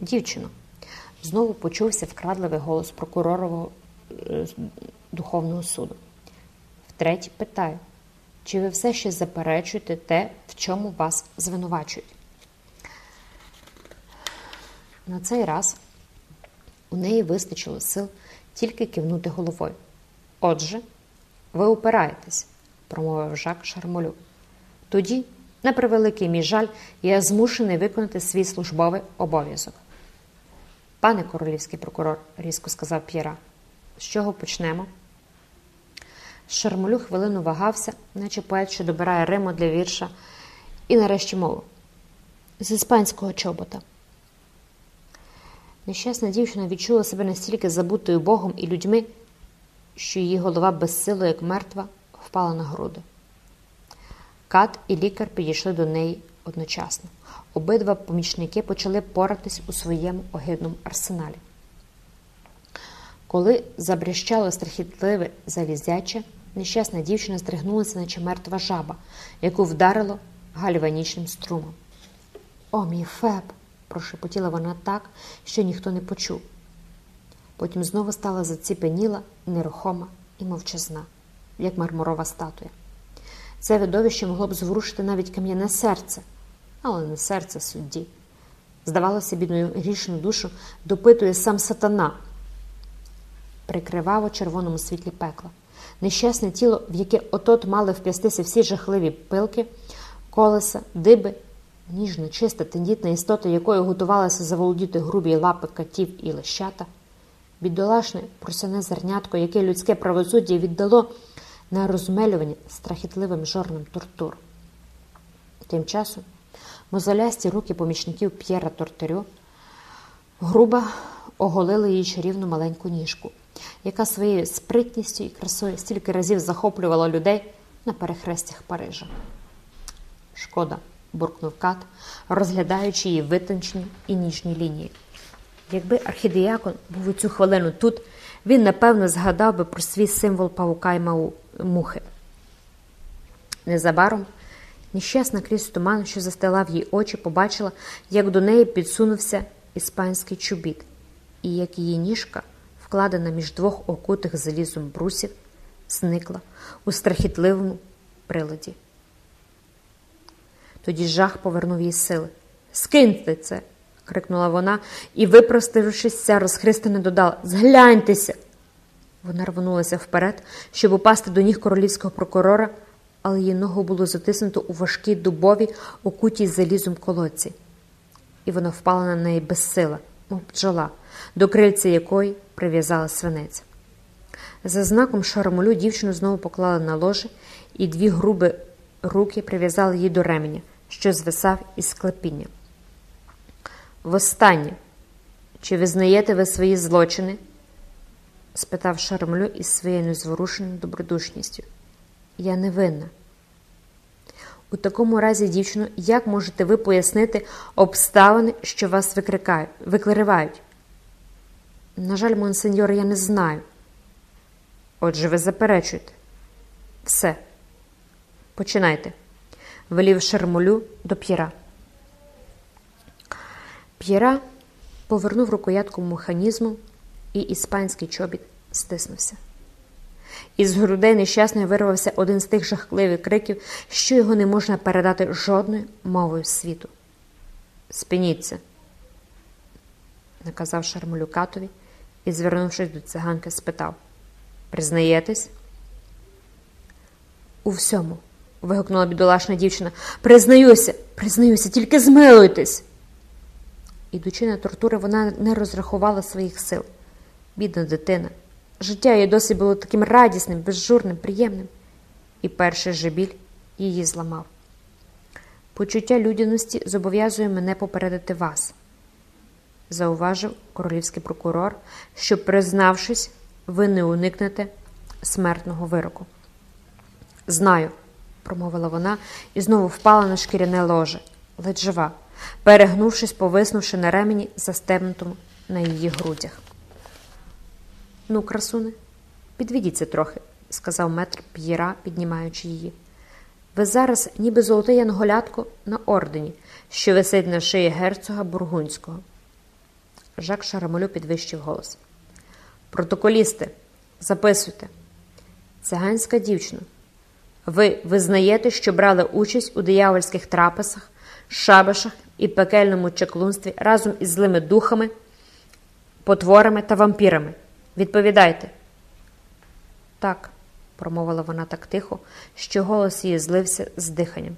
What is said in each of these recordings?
Дівчино, знову почувся вкрадливий голос прокурорового е, духовного суду. Втретє питаю, чи ви все ще заперечуєте те, в чому вас звинувачують? На цей раз у неї вистачило сил тільки кивнути головою. Отже, ви упираєтесь, промовив Жак Шармолю. Тоді, на превеликий мій жаль, я змушений виконати свій службовий обов'язок. Пане королівський прокурор, різко сказав П'єра, з чого почнемо? Шармолю хвилину вагався, наче поет, що добирає Риму для вірша, і нарешті мовив з іспанського чобота. Нещасна дівчина відчула себе настільки забутою Богом і людьми, що її голова безсило, як мертва, впала на груди. Кат і лікар підійшли до неї одночасно. Обидва помічники почали поратись у своєму огидному арсеналі. Коли забрящало страхітливе залізяче, нещасна дівчина здригнулася, наче мертва жаба, яку вдарило гальванічним струмом. О, мій Феб! прошепотіла вона так, що ніхто не почув. Потім знову стала заціпеніла, нерухома і мовчазна, як мармурова статуя. Це видовище могло б зворушити навіть кам'яне серце, але не серце судді. Здавалося, бідною грішну душу допитує сам сатана, прикривав у червоному світлі пекла. Нещасне тіло, в яке отот мали вп'ястися всі жахливі пилки, колеса, диби, ніжна, чиста, тендітна істота, якою готувалася заволодіти грубі лапи катів і лещата, бідолашне просяне зернятко, яке людське правосуддя віддало на розмелювання страхітливим жорним тортур. Тим часом мозолясті руки помічників П'єра Тортарю грубо оголили її чарівну маленьку ніжку, яка своєю спритністю і красою стільки разів захоплювала людей на перехрестях Парижа. Шкода, буркнув Кат, розглядаючи її витончені і ніжні лінії. Якби архідіякон був у цю хвилину тут, він напевно згадав би про свій символ павука й мухи. Незабаром нещасна крізь туман, що застилав їй очі, побачила, як до неї підсунувся іспанський чобіт, і як її ніжка, вкладена між двох окутих залізом брусів, зникла у страхітливому приладі. Тоді жах повернув їй сили. Скиньте це. крикнула вона і, випростившися, розхристане додала Згляньтеся. Вона рвонулася вперед, щоб упасти до ніг королівського прокурора, але її ногу було затиснуто у важкій дубовій, окутій залізом колодці, і вона впала на неї безсила, мов бджола, до крильця якої прив'язала свинець. За знаком шаромолю дівчину знову поклали на ложе, і дві груби руки прив'язали її до ременя, що звисав із склепіння. Востаннє, чи визнаєте ви свої злочини? спитав Шармлю із своєю незворушеною добродушністю. Я не винна. У такому разі, дівчино, як можете ви пояснити обставини, що вас викривають? На жаль, монсеньор, я не знаю. Отже, ви заперечуєте. Все. Починайте, велів Шармолю до П'єра. П'єра повернув рукоятку механізму, і іспанський чобіт стиснувся. Із грудей нещасної вирвався один з тих жахливих криків, що його не можна передати жодною мовою світу. Спиніться, наказав Шармолюкатові і, звернувшись до циганки, спитав Признаєтесь? У всьому. вигукнула бідолашна дівчина. Признаюся, признаюся, тільки змилуйтесь. Ідучи на тортури, вона не розрахувала своїх сил. Бідна дитина. Життя її досі було таким радісним, безжурним, приємним, і перший же біль її зламав. Почуття людяності зобов'язує мене попередити вас, зауважив королівський прокурор, що, признавшись, ви не уникнете смертного вироку. Знаю, промовила вона і знову впала на шкіряне ложе, ледь жива, перегнувшись, повиснувши на ремені, застебнутому на її грудях. Ну, красуне, підведіться трохи, сказав метр П'єра, піднімаючи її. Ви зараз, ніби золоте янголятко на ордені, що висить на шиї герцога Бургунського. Жак Шарамолю підвищив голос. Протоколісти, записуйте. Циганська дівчина. Ви визнаєте, що брали участь у диявольських трапезах, шабашах і пекельному чеклунстві разом із злими духами, потворами та вампірами. Відповідайте. Так, промовила вона так тихо, що голос її злився з диханням.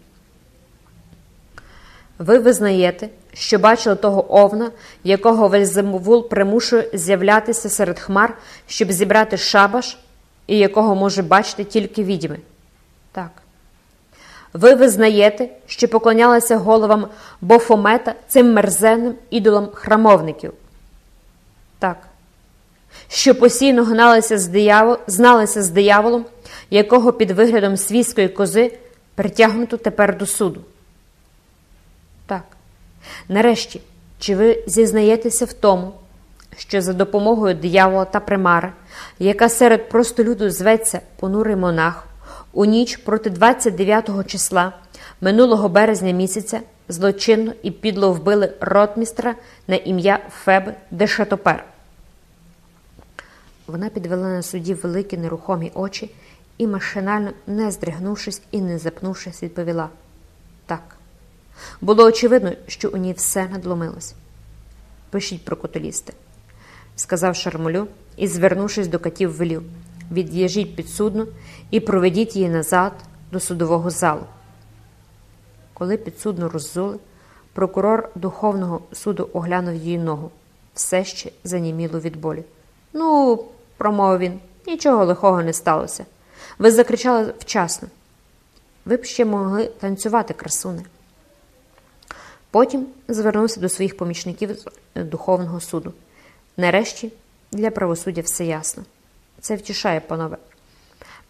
Ви визнаєте, що бачили того овна, якого Вельземовул примушує з'являтися серед хмар, щоб зібрати шабаш, і якого може бачити тільки відьми? Так. Ви визнаєте, що поклонялися головам Бофомета цим мерзенним ідолам храмовників? Так. Що постійно гналися з диявол, зналися з дияволом, якого під виглядом свійської кози притягнуто тепер до суду? Так. Нарешті, чи ви зізнаєтеся в тому, що за допомогою диявола та примари, яка серед простолюду зветься понурий монах, у ніч проти 29 числа минулого березня місяця злочинно і підло вбили ротмістра на ім'я Феб де Шатопер? Вона підвела на суді великі нерухомі очі і, машинально, не здригнувшись і не запнувшись, відповіла так. Було очевидно, що у ній все надломилось. Пишіть про котолісти, сказав Шармолю і, звернувшись до катів, велів від'їжіть підсудну і проведіть її назад до судового залу. Коли підсудну роззули, прокурор Духовного суду оглянув її ногу, все ще заніміло від болі. Ну, промовив він, нічого лихого не сталося. Ви закричали вчасно. Ви б ще могли танцювати, красуне. Потім звернувся до своїх помічників з Духовного суду. Нарешті для правосуддя все ясно. Це втішає, панове.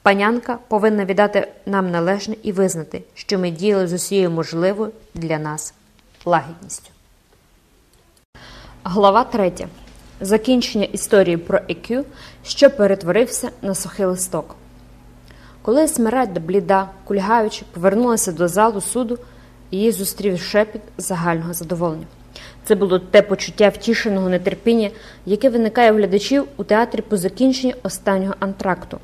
Панянка повинна віддати нам належне і визнати, що ми діяли з усією можливою для нас лагідністю. Глава 3. Закінчення історії про ЕКЮ, що перетворився на сухий листок. Коли Смеральда бліда, кульгаючи, повернулася до залу суду, її зустрів шепіт загального задоволення. Це було те почуття втішеного нетерпіння, яке виникає у глядачів у театрі по закінченні останнього антракту,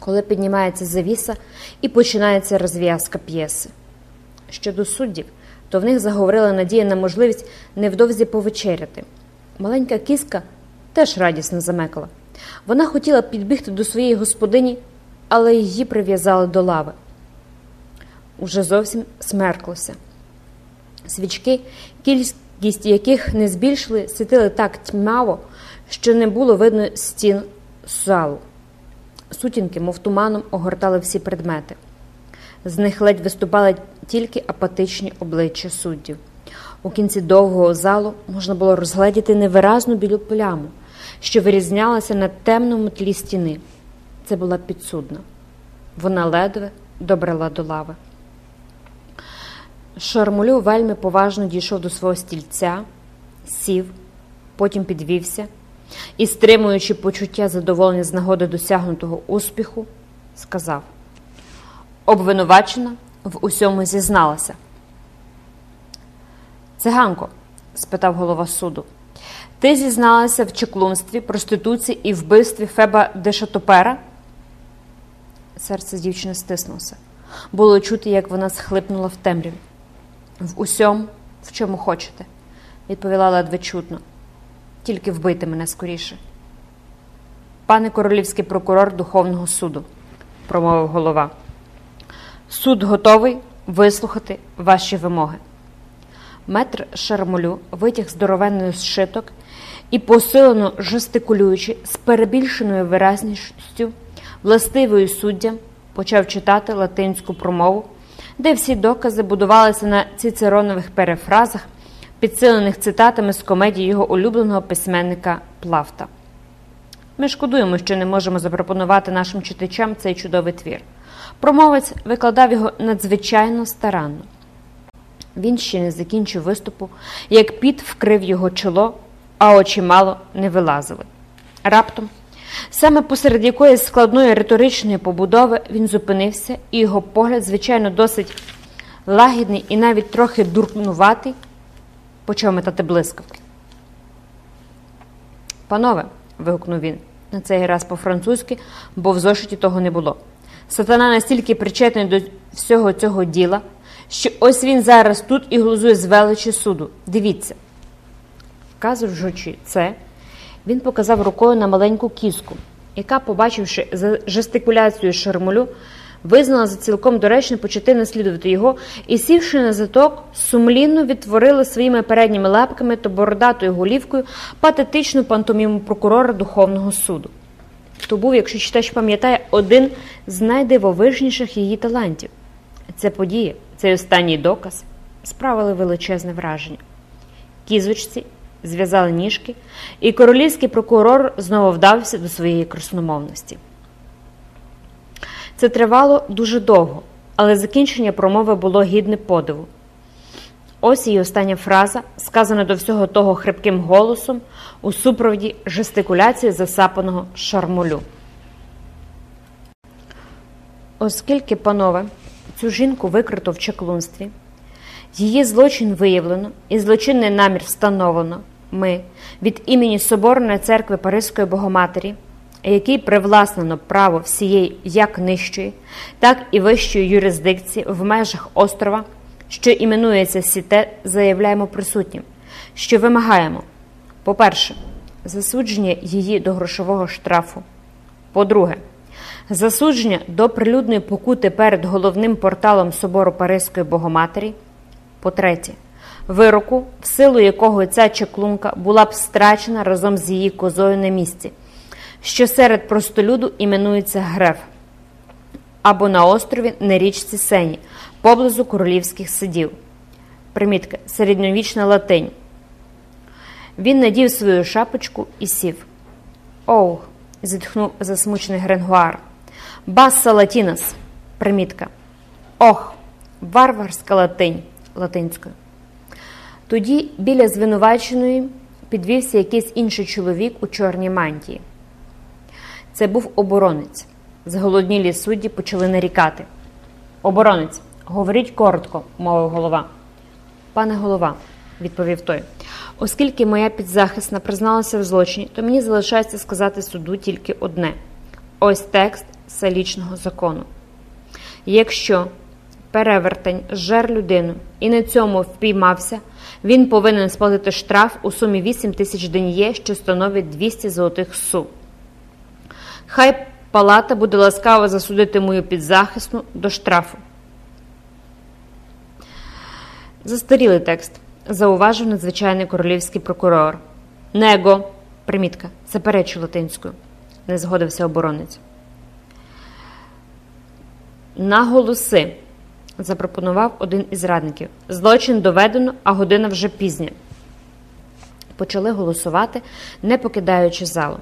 коли піднімається завіса і починається розв'язка п'єси. Щодо суддів, то в них заговорила надія на можливість невдовзі повечеряти. Маленька кіска теж радісно замекала. Вона хотіла підбігти до своєї господині, але її прив'язали до лави. Уже зовсім смерклося. Свічки, кількість яких не збільшили, світили так тьмаво, що не було видно стін залу. Сутінки, мов туманом, огортали всі предмети. З них ледь виступали тільки апатичні обличчя суддів. У кінці довгого залу можна було розгледіти невиразну білу пляму, що вирізнялася на темному тлі стіни. Це була підсудна. Вона ледве добрала до лави. Шармулю вельми поважно дійшов до свого стільця, сів, потім підвівся і, стримуючи почуття задоволення з нагоди досягнутого успіху, сказав: Обвинувачена в усьому зізналася. Циганко, спитав голова суду, ти зізналася в чеклунстві, проституції і вбивстві Феба де Шатопера? Серце дівчини стиснулося. Було чути, як вона схлипнула в темряві. В усьому, в чому хочете, відповіла ледве чутно. Тільки вбити мене скоріше. Пане королівський прокурор Духовного суду, промовив голова. Суд готовий вислухати ваші вимоги. Метр Шармолю витяг здоровенний зшиток і, посилено жестикулюючи з перебільшеною виразністю, властивою суддям, почав читати латинську промову, де всі докази будувалися на цицеронових перефразах, підсилених цитатами з комедії його улюбленого письменника Плафта. Ми шкодуємо, що не можемо запропонувати нашим читачам цей чудовий твір. Промовець викладав його надзвичайно старанно. Він ще не закінчив виступу, як піт вкрив його чоло, а очі мало не вилазили. Раптом, саме посеред якоїсь складної риторичної побудови, він зупинився, і його погляд, звичайно, досить лагідний і навіть трохи дуркнуватий, почав метати блискавки. Панове, вигукнув він, на цей раз по-французьки, бо в зошиті того не було. Сатана настільки причетний до всього цього діла, що ось він зараз тут і глузує з величі суду. Дивіться. Вказуючи це, він показав рукою на маленьку кіску, яка, побачивши жестикуляцію шармулю, визнала за цілком доречно почати наслідувати його і, сівши на заток, сумлінно відтворила своїми передніми лапками та бородатою голівкою патетичну пантоміму прокурора Духовного суду. То був, якщо читач пам'ятає, один з найдивовижніших її талантів. Ця подія, цей останній доказ справили величезне враження. Кізочці зв'язали ніжки, і королівський прокурор знову вдався до своєї красномовності. Це тривало дуже довго, але закінчення промови було гідне подиву. Ось її остання фраза, сказана до всього того хрипким голосом у супроводі жестикуляції засапаного шармулю. Оскільки, панове, цю жінку викрито в чаклунстві, її злочин виявлено і злочинний намір встановлено, ми від імені Соборної церкви Паризької Богоматері, який привласнено право всієї як нижчої, так і вищої юрисдикції в межах острова, що іменується Сіте, заявляємо присутнім, що вимагаємо, по-перше, засудження її до грошового штрафу. По-друге, засудження до прилюдної покути перед головним порталом собору Паризької Богоматері. По-третє, вироку, в силу якого ця чеклунка була б страчена разом з її козою на місці, що серед простолюду іменується Греф, або на острові на річці Сені, поблизу королівських сидів. Примітка середньовічна латинь. Він надів свою шапочку і сів. Оу, зітхнув засмучений Гренгуар. Басса латінас. Примітка. Ох, варварська латинь латинською. Тоді біля звинуваченої підвівся якийсь інший чоловік у чорній мантії. Це був оборонець. Зголоднілі судді почали нарікати. Оборонець, говоріть коротко, мовив голова. Пане голова, відповів той, оскільки моя підзахисна призналася в злочині, то мені залишається сказати суду тільки одне: ось текст салічного закону. Якщо перевертень зжер людину і на цьому впіймався, він повинен сплатити штраф у сумі 8 тисяч ден'є, що становить 200 золотих су. Хай палата буде ласкава засудити мою підзахисну до штрафу. Застарілий текст. Зауважив надзвичайний королівський прокурор. Него, примітка, заперечу латинською, не згодився оборонець. Наголоси, запропонував один із радників. Злочин доведено, а година вже пізня. Почали голосувати, не покидаючи залу.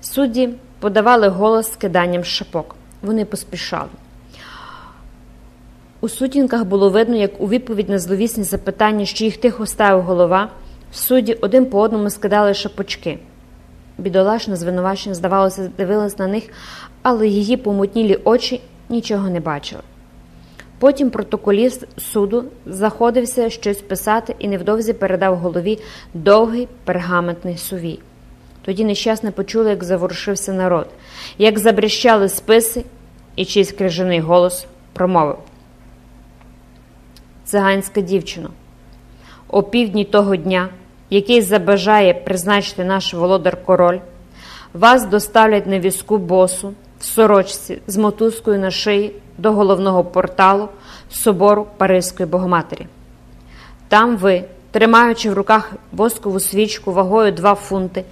Судді подавали голос з киданням шапок. Вони поспішали. У сутінках було видно, як у відповідь на зловісні запитання, що їх тихо ставив голова, судді один по одному скидали шапочки. Бідолашна звинувачення, здавалося, дивилась на них, але її помутнілі очі нічого не бачили. Потім протоколіст суду заходився щось писати і невдовзі передав голові довгий пергаментний сувій. Тоді нещасно почули, як заворушився народ, як забріщали списи, і чийсь крижаний голос промовив. Циганська дівчино, о півдні того дня, який забажає призначити наш володар король, вас доставлять на візку босу сорочці з мотузкою на шиї до головного порталу собору Паризької Богоматері. Там ви, тримаючи в руках воскову свічку вагою 2 фунти,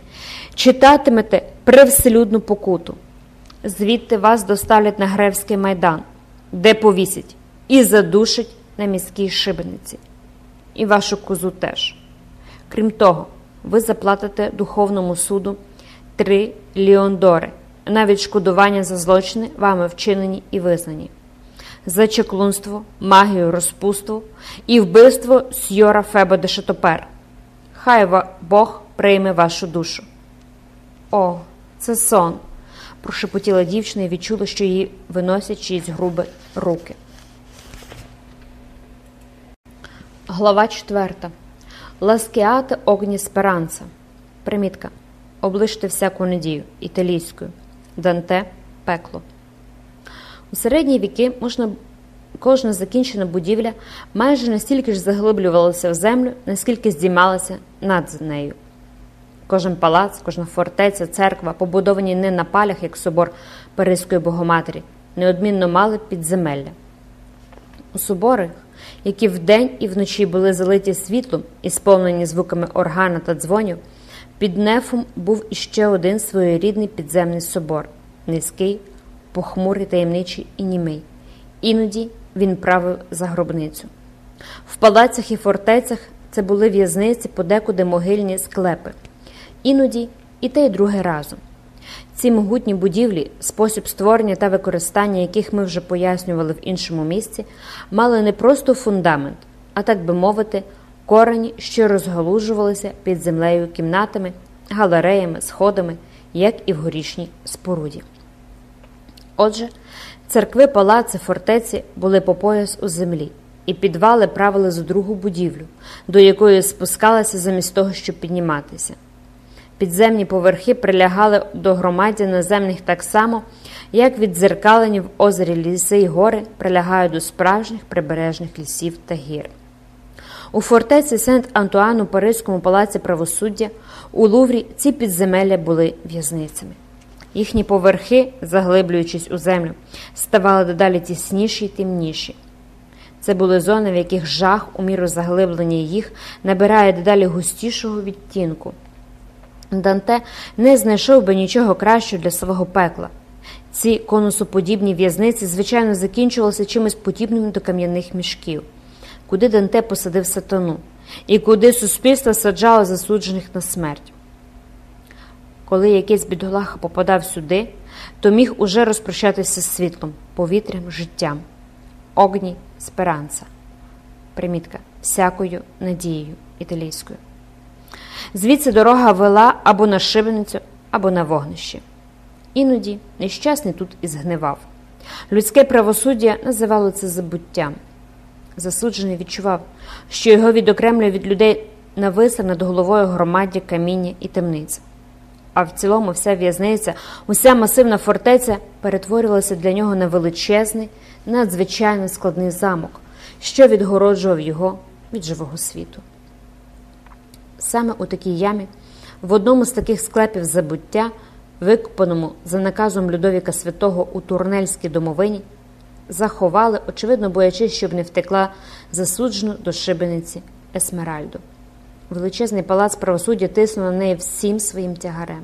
читатимете привселюдну покуту. Звідти вас доставлять на Гревський майдан, де повісять і задушать на міській шибениці. І вашу козу теж. Крім того, ви заплатите духовному суду 3 ліондори на відшкодування за злочини, вами вчинені і визнані, за чеклунство, магію, розпусту і вбивство сьора Феба де Шатопер. Хай Бог прийме вашу душу. О, це сон, прошепотіла дівчина і відчула, що її виносять чиїсь грубі руки. Глава 4. Ласкеате огні сперанца. Примітка. облиште всяку надію італійською Данте пекло. У середні віки можна, кожна закінчена будівля майже настільки ж заглиблювалася в землю, наскільки здіймалася над нею. Кожен палац, кожна фортеця, церква, побудовані не на палях, як собор Паризької Богоматері, неодмінно мали підземелля. У соборах, які вдень і вночі були залиті світлом і сповнені звуками органа та дзвонів, під нефом був іще один своєрідний підземний собор, низький, похмурий, таємничий і німий. Іноді він правив за гробницю. В палацях і фортецях це були в'язниці, подекуди могильні склепи, іноді і те й друге разом. Ці могутні будівлі, спосіб створення та використання яких ми вже пояснювали в іншому місці, мали не просто фундамент, а так би мовити, корені, що розгалужувалися під землею кімнатами, галереями, сходами, як і в горішній споруді. Отже, церкви, палаци, фортеці були по пояс у землі, і підвали правили за другу будівлю, до якої спускалися замість того, щоб підніматися. Підземні поверхи прилягали до громаді наземних так само, як віддзеркалені в озері ліси й гори прилягають до справжніх прибережних лісів та гір. У фортеці Сент-Антуан у Паризькому палаці правосуддя у Луврі ці підземелля були в'язницями. Їхні поверхи, заглиблюючись у землю, ставали дедалі тісніші й темніші. Це були зони, в яких жах, у міру заглиблення їх, набирає дедалі густішого відтінку. Данте не знайшов би нічого кращого для свого пекла. Ці конусоподібні в'язниці, звичайно, закінчувалися чимось подібним до кам'яних мішків, куди Данте посадив сатану, і куди суспільство саджало засуджених на смерть. Коли якийсь бідолаха попадав сюди, то міг уже розпрощатися з світлом, повітрям, життям, огні, сперанца. Примітка всякою надією італійською. Звідси дорога вела або на шибеницю, або на вогнище. Іноді нещасний тут і згнивав. Людське правосуддя називало це забуттям. Засуджений відчував, що його відокремлює від людей нависа над головою громаддя каміння і темниця. А в цілому вся в'язниця, уся масивна фортеця перетворювалася для нього на величезний, надзвичайно складний замок, що відгороджував його від живого світу. Саме у такій ямі, в одному з таких склепів забуття, викопаному за наказом Людовіка Святого у Турнельській домовині, заховали, очевидно, боячись, щоб не втекла засуджену до шибениці Есмеральду. Величезний палац правосуддя тиснув на неї всім своїм тягарем.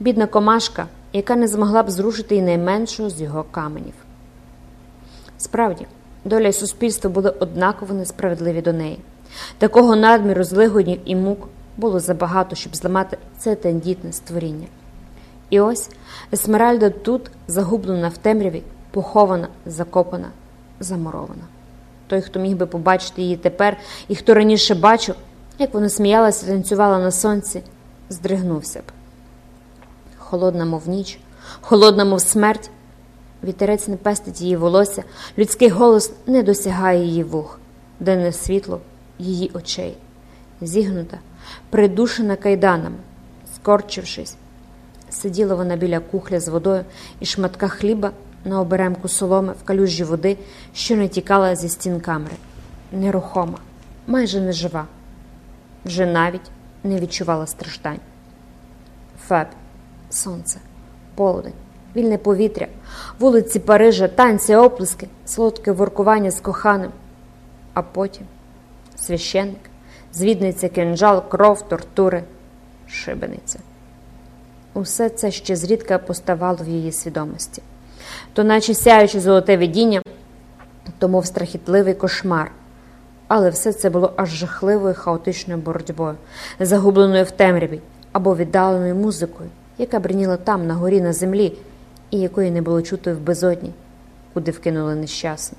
Бідна комашка, яка не змогла б зрушити й найменшого з його каменів. Справді, доля й суспільство були однаково несправедливі до неї. Такого надміру злигоднів і мук було забагато, щоб зламати це тендітне створіння. І ось Есмеральда тут, загублена в темряві, похована, закопана, замурована. Той, хто міг би побачити її тепер, і хто раніше бачив, як вона сміялася танцювала на сонці, здригнувся б. Холодна, мов ніч, холодна, мов смерть. Вітерець не пестить її волосся, людський голос не досягає її вух, денне світло її очей, зігнута, придушена кайданами, скорчившись, сиділа вона біля кухля з водою і шматка хліба на оберемку соломи в калюжі води, що не тікала зі стін камери, нерухома, майже нежива, вже навіть не відчувала страждань. Феб, сонце, полудень, вільне повітря, вулиці Парижа, танці, оплески, солодке воркування з коханим, а потім священник, звідниця кинджал, кров, тортури, шибениця. Усе це ще зрідка поставало в її свідомості, то, наче сяючи золоте видіння, то мов страхітливий кошмар. Але все це було аж жахливою хаотичною боротьбою, загубленою в темряві або віддаленою музикою, яка бриніла там, на горі на землі, і якої не було чути в безодні, куди вкинули нещасне.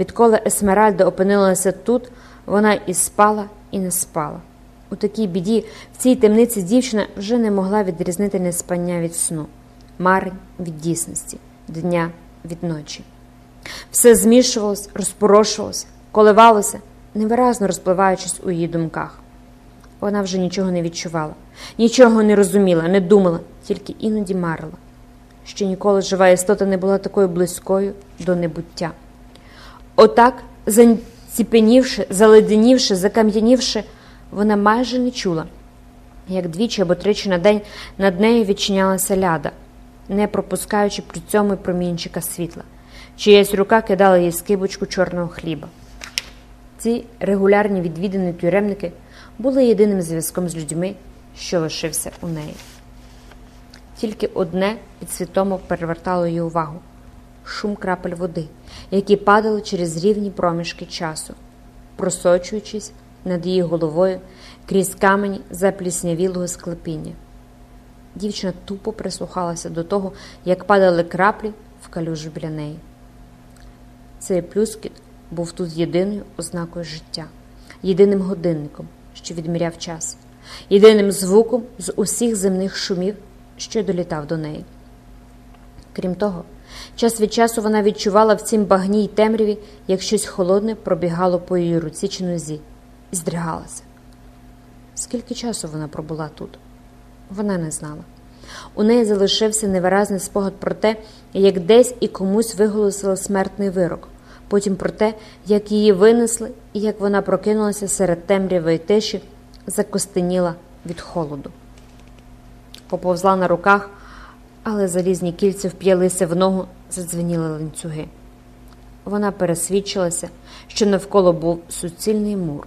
Відколи Есмеральда опинилася тут, вона і спала, і не спала. У такій біді в цій темниці дівчина вже не могла відрізнити неспання від сну, марень від дійсності, дня від ночі. Все змішувалось, розпорошувалося, коливалося, невиразно розпливаючись у її думках. Вона вже нічого не відчувала, нічого не розуміла, не думала, тільки іноді марила. Ще ніколи жива істота не була такою близькою до небуття. Отак, заціпенівши, заледенівши, закам'янівши, вона майже не чула, як двічі або тричі на день над нею відчинялася ляда, не пропускаючи при цьому промінчика світла. Чиясь рука кидала їй скибочку чорного хліба. Ці регулярні відвідини тюремники були єдиним зв'язком з людьми, що лишився у неї. Тільки одне підсвідомо перевертало її увагу шум крапель води, які падали через рівні проміжки часу, просочуючись над її головою крізь камені запліснявілого склепіння. Дівчина тупо прислухалася до того, як падали краплі в калюжу біля неї. Цей плюскіт був тут єдиною ознакою життя, єдиним годинником, що відміряв час, єдиним звуком з усіх земних шумів, що долітав до неї. Крім того, час від часу вона відчувала в цім багні й темряві, як щось холодне пробігало по її руці чи нозі, і здригалася. Скільки часу вона пробула тут? Вона не знала. У неї залишився невиразний спогад про те, як десь і комусь виголосили смертний вирок, потім про те, як її винесли і як вона прокинулася серед темряви й тиші, закостеніла від холоду. Поповзла на руках, але залізні кільця вп'ялися в ногу, задзвеніли ланцюги. Вона пересвідчилася, що навколо був суцільний мур,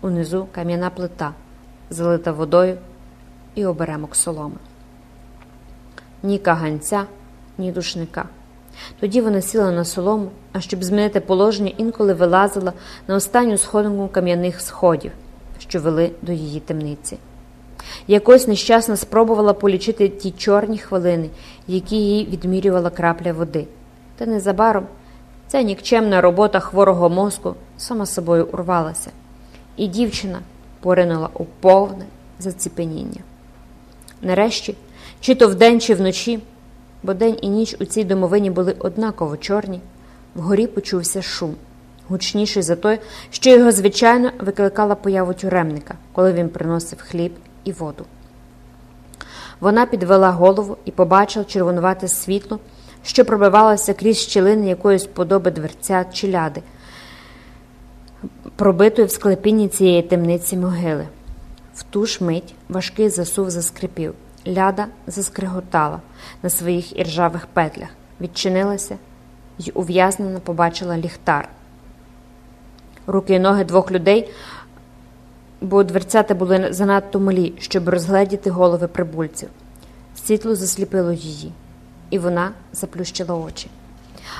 унизу кам'яна плита, залита водою і оберемок соломи. Ні каганця, ні душника. Тоді вона сіла на солому, а щоб змінити положення, інколи вилазила на останню сходинку кам'яних сходів, що вели до її темниці. Якось нещасно спробувала полічити ті чорні хвилини, які їй відмірювала крапля води. Та незабаром ця нікчемна робота хворого мозку сама собою урвалася, і дівчина поринула у повне заціпеніння. Нарешті, чи то вдень, чи вночі, бо день і ніч у цій домовині були однаково чорні, вгорі почувся шум, гучніший за той, що його, звичайно, викликала появу тюремника, коли він приносив хліб і воду. Вона підвела голову і побачила червонувате світло, що пробивалося крізь щілини якоїсь подоби дверця чи ляди, пробитої в склепінні цієї темниці могили. В ту ж мить важкий засув заскрипів, ляда заскриготала на своїх іржавих петлях, відчинилася і ув'язнена побачила ліхтар. Руки і ноги двох людей, бо дверцята були занадто малі, щоб розгледіти голови прибульців. Світло засліпило її, і вона заплющила очі.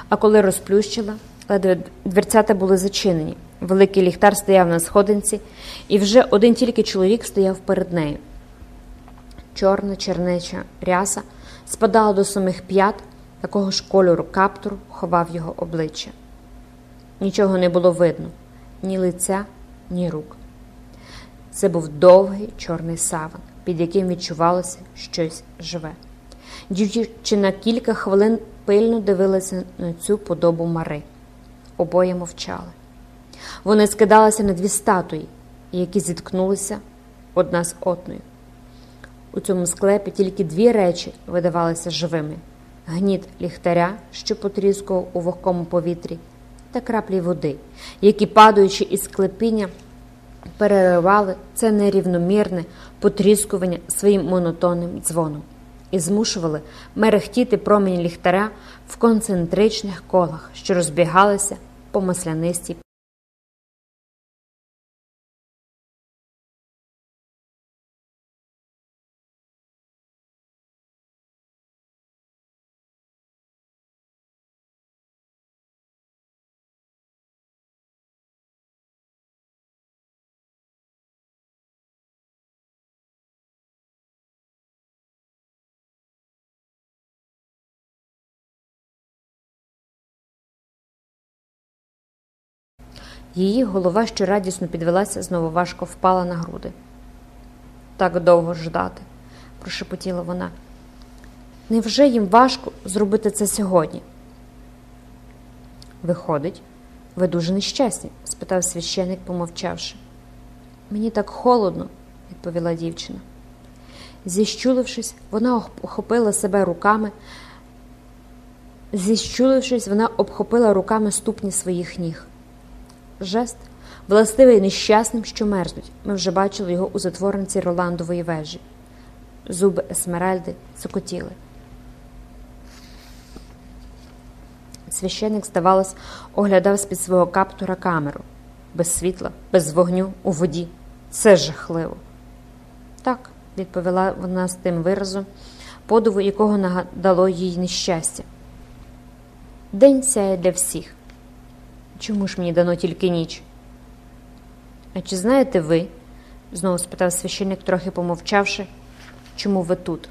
А коли розплющила, ледве дверцята були зачинені. Великий ліхтар стояв на сходинці, і вже один тільки чоловік стояв перед нею. Чорна чернеча ряса спадала до самих п'ят, такого ж кольору каптур ховав його обличчя. Нічого не було видно ні лиця, ні рук. Це був довгий чорний саван, під яким відчувалося щось живе. Дівчина кілька хвилин пильно дивилася на цю подобу мари. Обоє мовчали. Вони скидалися на дві статуї, які зіткнулися одна з одною. У цьому склепі тільки дві речі видавалися живими: гніт ліхтаря, що потріскував у вогкому повітрі, та краплі води, які, падаючи із склепіння, переривали це нерівномірне потріскування своїм монотонним дзвоном і змушували мерехтіти промені ліхтаря в концентричних колах, що розбігалися по маслянистій. Її голова, що радісно підвелася, знову важко впала на груди. Так довго ждати, прошепотіла вона. Невже їм важко зробити це сьогодні? Виходить, ви дуже нещасні? спитав священик, помовчавши. Мені так холодно, відповіла дівчина. Зіщулившись, вона охопила себе руками. Зіщулившись, вона обхопила руками ступні своїх ніг. Жест, властивий нещасним, що мерзнуть. Ми вже бачили його у затворниці Роландової вежі. Зуби Есмеральди цокотіли. Священик, здавалось, оглядав з-під свого каптура камеру. Без світла, без вогню, у воді. Це жахливо. Так, відповіла вона з тим виразом, подиву якого нагадало їй нещастя. День сяє для всіх. Чому ж мені дано тільки ніч? А чи знаєте ви, знову спитав священник, трохи помовчавши, чому ви тут?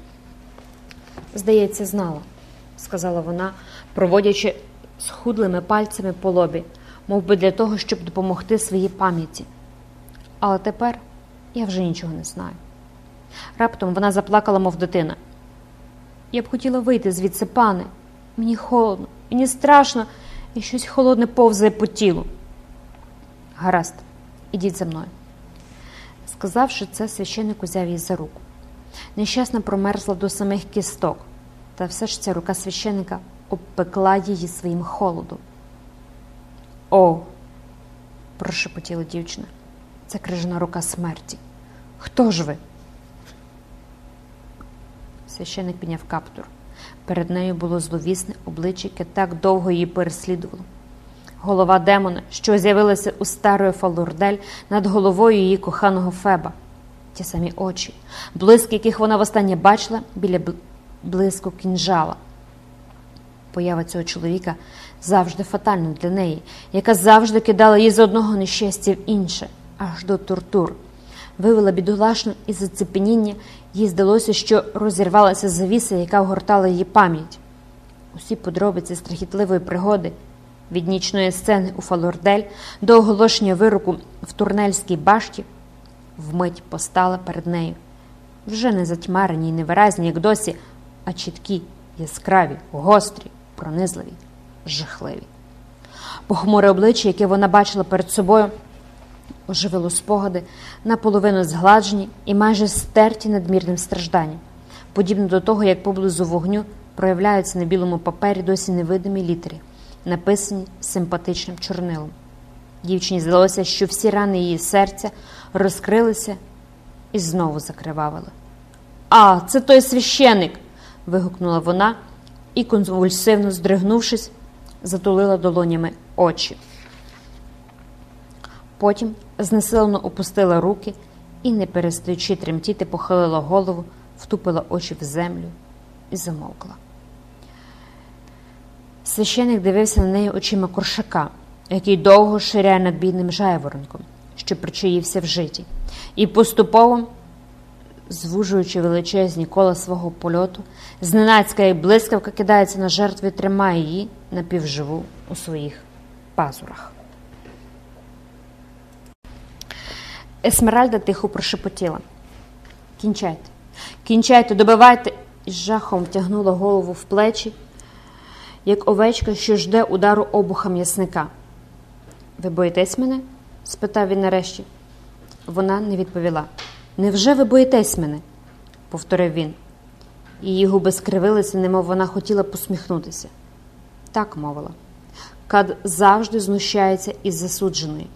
Здається, знала, сказала вона, проводячи схудлими пальцями по лобі, мов би для того, щоб допомогти своїй пам'яті. Але тепер я вже нічого не знаю. Раптом вона заплакала, мов дитина. Я б хотіла вийти звідси, пане. Мені холодно, мені страшно, і щось холодне повзає по тілу. Гаразд, ідіть за мною. Сказавши це, священник узяв її за руку. Нещасна промерзла до самих кісток, та все ж ця рука священика обпекла її своїм холодом. О, прошепотіла дівчина. Це крижана рука смерті. Хто ж ви? Священик підняв каптур. Перед нею було зловісне обличчя, яке так довго її переслідувало. Голова демона, що з'явилася у старої фалурдель над головою її коханого Феба, ті самі очі, блиск, яких вона востаннє бачила біля блиску кінжала. Поява цього чоловіка завжди фатальна для неї, яка завжди кидала її з одного нещастя в інше, аж до тортур. Вивела бідолашну із зацепеніння, їй здалося, що розірвалася завіса, яка огортала її пам'ять. Усі подробиці страхітливої пригоди від нічної сцени у Фалордель до оголошення вироку в турнельській башті вмить постала перед нею. Вже не затьмарені й невиразні, як досі, а чіткі, яскраві, гострі, пронизливі, жахливі. Похмуре обличчя, яке вона бачила перед собою, оживило спогади, наполовину згладжені і майже стерті надмірним стражданням, подібно до того, як поблизу вогню проявляються на білому папері досі невидимі літери, написані симпатичним чорнилом. Дівчині здалося, що всі рани її серця розкрилися і знову закривавили. А, це той священик. вигукнула вона і, конвульсивно здригнувшись, затулила долонями очі. Потім знесилено опустила руки і, не перестаючи тремтіти, похилила голову, втупила очі в землю і замовкла. Священик дивився на неї очима коршака, який довго ширяє над бідним жайворонком, що причаївся в житті, і поступово, звужуючи величезні кола свого польоту, зненацька і блискавка кидається на жертву і тримає її напівживу у своїх пазурах. Есмеральда тихо прошепотіла. Кінчайте, кінчайте, добивайте, і жахом втягнула голову в плечі, як овечка, що жде удару обуха м'ясника. Ви боїтесь мене? спитав він нарешті. Вона не відповіла. Невже ви боїтесь мене? повторив він. Її губи скривилися, немов вона хотіла посміхнутися. Так мовила. Кад завжди знущається із засудженої.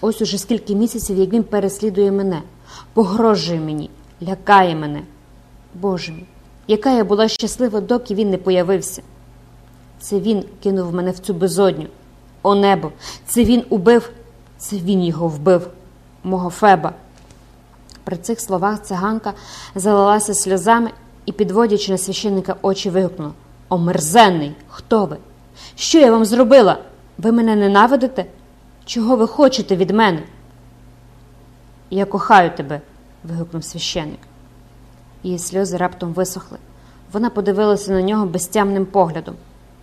Ось уже скільки місяців, як він переслідує мене, погрожує мені, лякає мене. Боже мій, яка я була щаслива, доки він не появився. Це він кинув мене в цю безодню. О небо! Це він убив, це він його вбив, мого Феба. При цих словах циганка залилася сльозами і, підводячи на священника очі, вигукнула О, мерзенний! Хто ви? Що я вам зробила? Ви мене ненавидите? Чого ви хочете від мене? Я кохаю тебе. вигукнув священник. Її сльози раптом висохли. Вона подивилася на нього безтямним поглядом.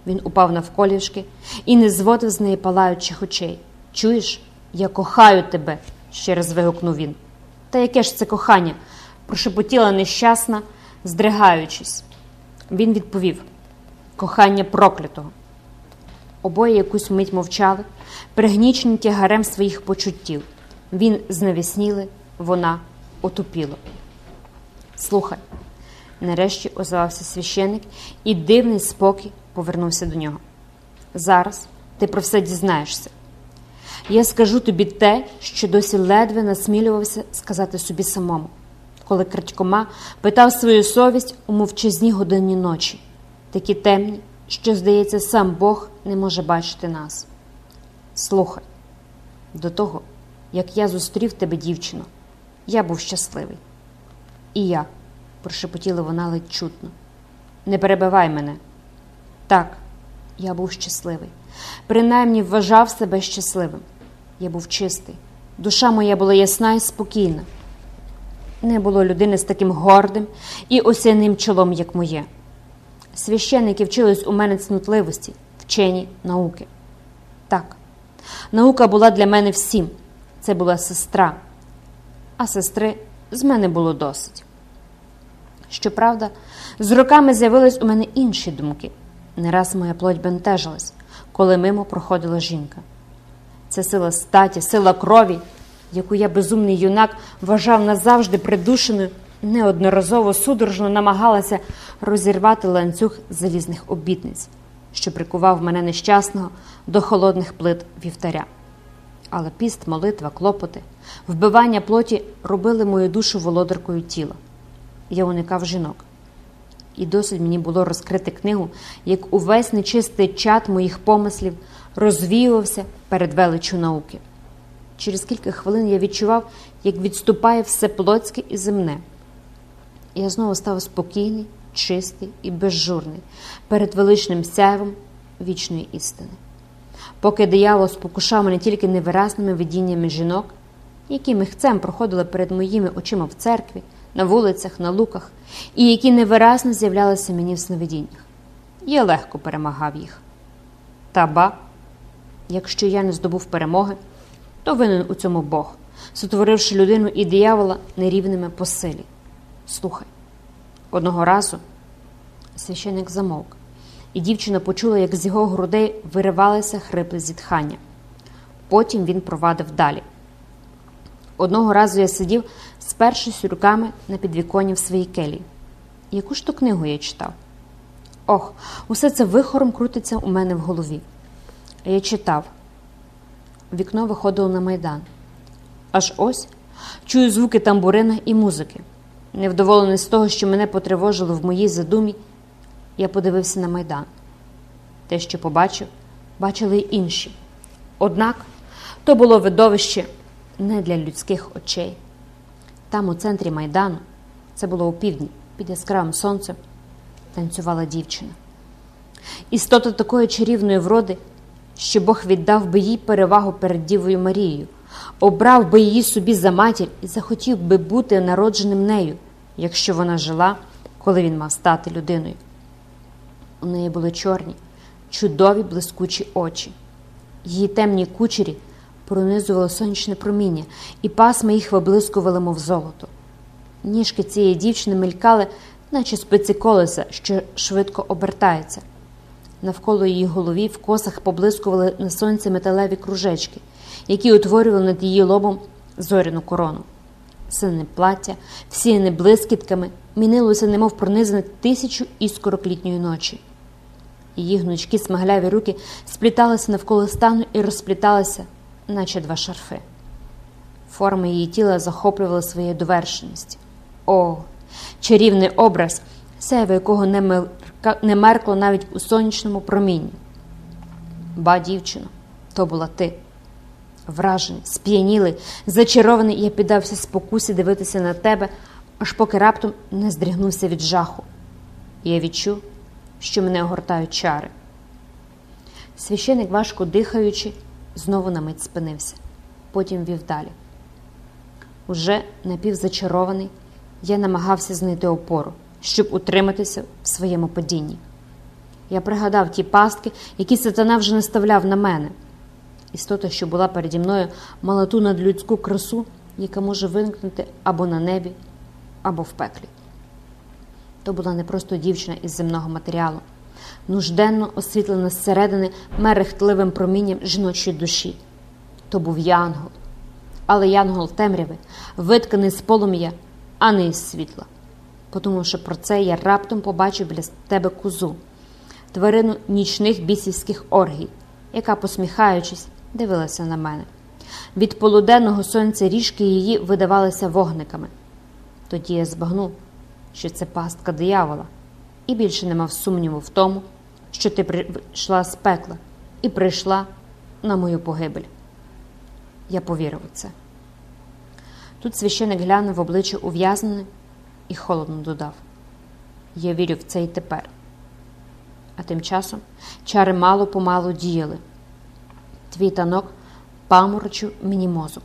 Він упав навколішки і не зводив з неї палаючих очей. Чуєш, я кохаю тебе, ще раз вигукнув він. Та яке ж це кохання? прошепотіла нещасна, здригаючись. Він відповів кохання проклятого. Обоє якусь мить мовчали, пригнічені тягарем своїх почуттів. Він знавісніли, вона отупіла. Слухай, нарешті озвався священик, і дивний спокій повернувся до нього. Зараз ти про все дізнаєшся. Я скажу тобі те, що досі ледве насмілювався сказати собі самому, коли крадькома питав свою совість у мовчазні годині ночі, такі темні, що, здається, сам Бог не може бачити нас. Слухай, до того, як я зустрів тебе, дівчино, я був щасливий. І я, прошепотіла вона ледь чутно. Не перебивай мене. Так, я був щасливий. Принаймні вважав себе щасливим. Я був чистий. Душа моя була ясна і спокійна. Не було людини з таким гордим і осяним чолом, як моє. Священники вчились у мене цнутливості, вчені науки. Так, наука була для мене всім. Це була сестра, а сестри з мене було досить. Щоправда, з роками з'явились у мене інші думки. Не раз моя плоть бентежилась, коли мимо проходила жінка. Це сила статі, сила крові, яку я безумний юнак вважав назавжди придушеною, неодноразово судорожно намагалася розірвати ланцюг залізних обітниць, що прикував мене нещасного до холодних плит вівтаря. Але піст, молитва, клопоти, вбивання плоті робили мою душу володаркою тіла. Я уникав жінок. І досить мені було розкрити книгу, як увесь нечистий чад моїх помислів розвіювався перед величчю науки. Через кілька хвилин я відчував, як відступає все плотське і земне. Я знову став спокійний, чистий і безжурний перед величним сяйвом вічної істини. Поки диявол спокушав мене тільки невиразними видіннями жінок, які михцем проходили перед моїми очима в церкві, на вулицях, на луках, і які невиразно з'являлися мені в сновидіннях. Я легко перемагав їх. Та ба, якщо я не здобув перемоги, то винен у цьому Бог, сотворивши людину і диявола нерівними по силі. Слухай, одного разу священик замовк, і дівчина почула, як з його грудей виривалися хрипле зітхання. Потім він провадив далі. Одного разу я сидів, спершись руками на підвіконні в своїй келії. Яку ж то книгу я читав? Ох, усе це вихором крутиться у мене в голові. Я читав. Вікно виходило на майдан. Аж ось чую звуки тамбурина і музики. Невдоволений з того, що мене потривожило в моїй задумі, я подивився на майдан. Те, що побачив, бачили й інші. Однак то було видовище не для людських очей. Там, у центрі майдану, це було у півдні, під яскравим сонцем, танцювала дівчина. Істота такої чарівної вроди, що Бог віддав би їй перевагу перед Дівою Марією, обрав би її собі за матір і захотів би бути народженим нею, якщо вона жила, коли він мав стати людиною. У неї були чорні, чудові блискучі очі. Її темні кучері пронизувало сонячне проміння, і пасма їх виблискували, мов золото. Ніжки цієї дівчини мелькали, наче спиці колеса, що швидко обертається. Навколо її голові в косах поблискували на сонці металеві кружечки, які утворювали над її лобом зоряну корону. Сине плаття, всіяне блискітками, мінилося, немов пронизане тисячу іскорок літньої ночі. Її гнучкі смагляві руки спліталися навколо стану і розспліталися, наче два шарфи. Форми її тіла захоплювали своєю довершеністю. О, чарівний образ, сяйво якого не, мерка, не меркло навіть у сонячному промінні. Ба, дівчино, то була ти. Вражений, сп'янілий, зачарований, я піддався спокусі дивитися на тебе, аж поки раптом не здригнувся від жаху. Я відчув, що мене огортають чари. Священик, важко дихаючи, знову на мить спинився, потім вів далі. Уже напівзачарований, я намагався знайти опору, щоб утриматися в своєму падінні. Я пригадав ті пастки, які сатана вже наставляв на мене. Істота, що була переді мною, мала ту надлюдську красу, яка може виникнути або на небі, або в пеклі. То була не просто дівчина із земного матеріалу, нужденно освітлена зсередини мерехтливим промінням жіночої душі. То був янгол, але янгол темряви, витканий з полум'я, а не із світла. Подумавши про це, я раптом побачив біля тебе кузу, тварину нічних бісівських оргій, яка, посміхаючись, дивилася на мене. Від полуденного сонця ріжки її видавалися вогниками. Тоді я збагнув, що це пастка диявола, і більше не мав сумніву в тому, що ти прийшла з пекла і прийшла на мою погибель. Я повірив у це. Тут священик глянув в обличчя ув'язнене і холодно додав: Я вірю в це і тепер. А тим часом чари мало помалу діяли. Твій танок паморочив мені мозок.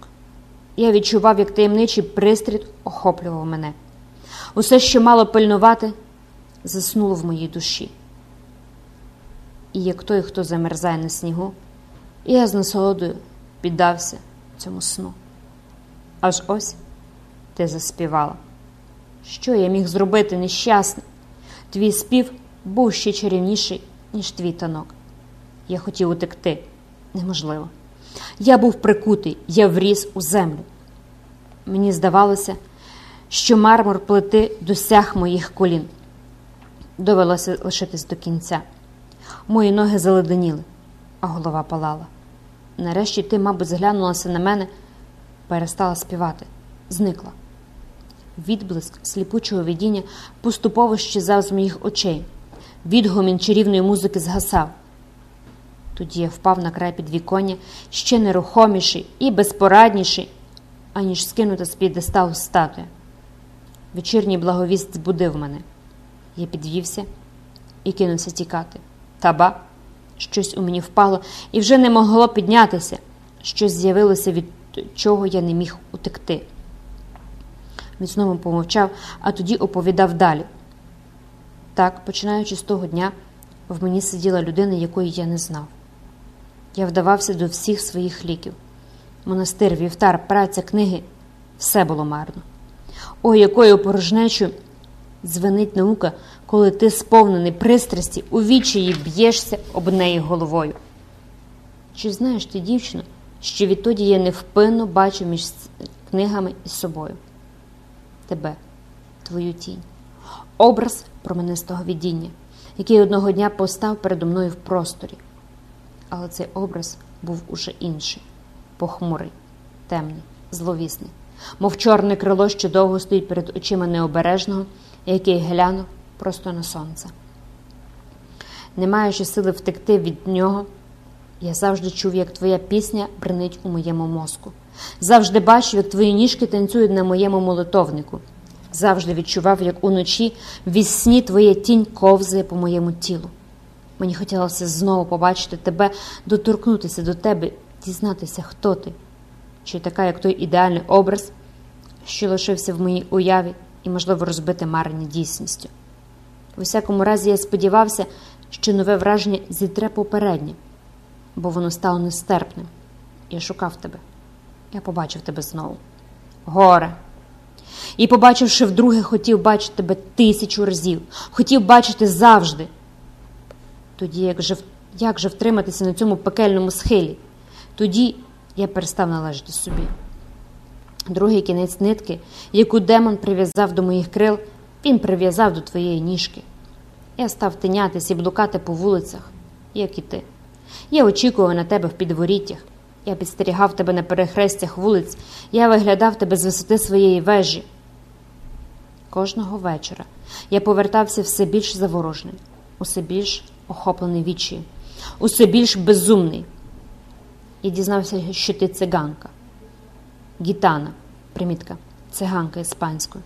Я відчував, як таємничий пристріт охоплював мене. Усе, що мало пильнувати, заснуло в моїй душі. І як той, хто замерзає на снігу, я з насолодою піддався цьому сну. Аж ось ти заспівала. Що я міг зробити нещасний? Твій спів був ще чарівніший, ніж твій танок. Я хотів утекти. Неможливо. Я був прикутий, я вріс у землю. Мені здавалося, що мармур плити досяг моїх колін. Довелося лишитись до кінця. Мої ноги заледеніли, а голова палала. Нарешті ти, мабуть, зглянулася на мене, перестала співати, зникла. Відблиск сліпучого видіння поступово щезав з моїх очей. Відгомін чарівної музики згасав. Тоді я впав на край підвіконня ще нерухоміший і безпорадніший, аніж скинута з підесталу статуя. Вечірній благовіст збудив мене. Я підвівся і кинувся тікати. Та ба, щось у мені впало і вже не могло піднятися. Щось з'явилося, від чого я не міг утекти. Він знову помовчав, а тоді оповідав далі. Так, починаючи з того дня, в мені сиділа людина, якої я не знав. Я вдавався до всіх своїх ліків. Монастир, вівтар, праця, книги все було марно. О, якою порожнечою звенить наука, коли ти, сповнений пристрасті, у відчаї б'єшся об неї головою. Чи знаєш ти, дівчино, що відтоді я невпинно бачу між книгами і собою? Тебе, твою тінь, образ променистого видіння, який одного дня постав передо мною в просторі. Але цей образ був уже інший, похмурий, темний, зловісний, мов чорне крило, що довго стоїть перед очима необережного, який глянув просто на сонце. Не маючи сили втекти від нього, я завжди чув, як твоя пісня бренить у моєму мозку. Завжди бачив, як твої ніжки танцюють на моєму молитовнику. Завжди відчував, як уночі в сні твоя тінь ковзає по моєму тілу. Мені хотілося знову побачити тебе, доторкнутися до тебе, дізнатися, хто ти, чи така, як той ідеальний образ, що лишився в моїй уяві і, можливо, розбити марні дійсністю. У всякому разі, я сподівався, що нове враження зітре попереднє, бо воно стало нестерпним. Я шукав тебе. Я побачив тебе знову. Горе. І, побачивши вдруге, хотів бачити тебе тисячу разів, хотів бачити завжди. Тоді як же, як же втриматися на цьому пекельному схилі? Тоді я перестав належати собі. Другий кінець нитки, яку демон прив'язав до моїх крил, він прив'язав до твоєї ніжки. Я став тинятися і блукати по вулицях, як і ти. Я очікував на тебе в підворіттях. Я підстерігав тебе на перехрестях вулиць, я виглядав тебе з висоти своєї вежі. Кожного вечора я повертався все більш заворожним, усе більш охоплений вічі, усе більш безумний. Я дізнався, що ти циганка, гітана, примітка, циганка іспанською,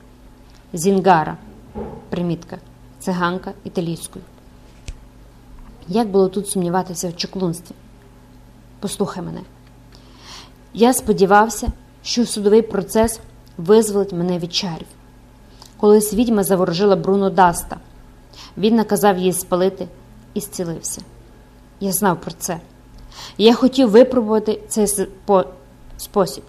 зінгара, примітка, циганка італійською. Як було тут сумніватися в чеклунстві? Послухай мене. Я сподівався, що судовий процес визволить мене від чарів. Колись відьма заворожила Бруно Даста. Він наказав її спалити і зцілився. Я знав про це. Я хотів випробувати цей спосіб.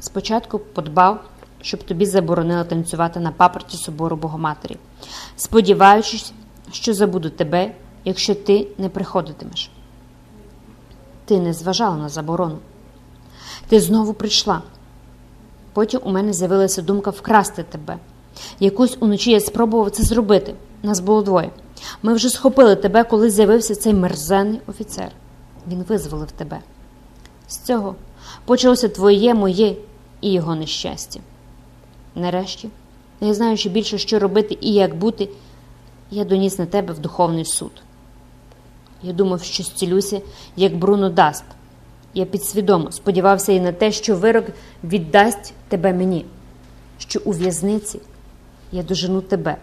Спочатку подбав, щоб тобі заборонили танцювати на папорті собору Богоматері, сподіваючись, що забуду тебе, якщо ти не приходитимеш. Ти не зважала на заборону. Ти знову прийшла, Потім у мене з'явилася думка вкрасти тебе. Якусь уночі я спробував це зробити. Нас було двоє. Ми вже схопили тебе, коли з'явився цей мерзенний офіцер. Він визволив тебе. З цього почалося твоє, моє і його нещастя. Нарешті, не знаючи більше, що робити і як бути, я доніс на тебе в духовний суд. Я думав, що зцілюся, як Бруно Даст. Я підсвідомо сподівався і на те, що вирок віддасть тебе мені, що у в'язниці я дожену тебе,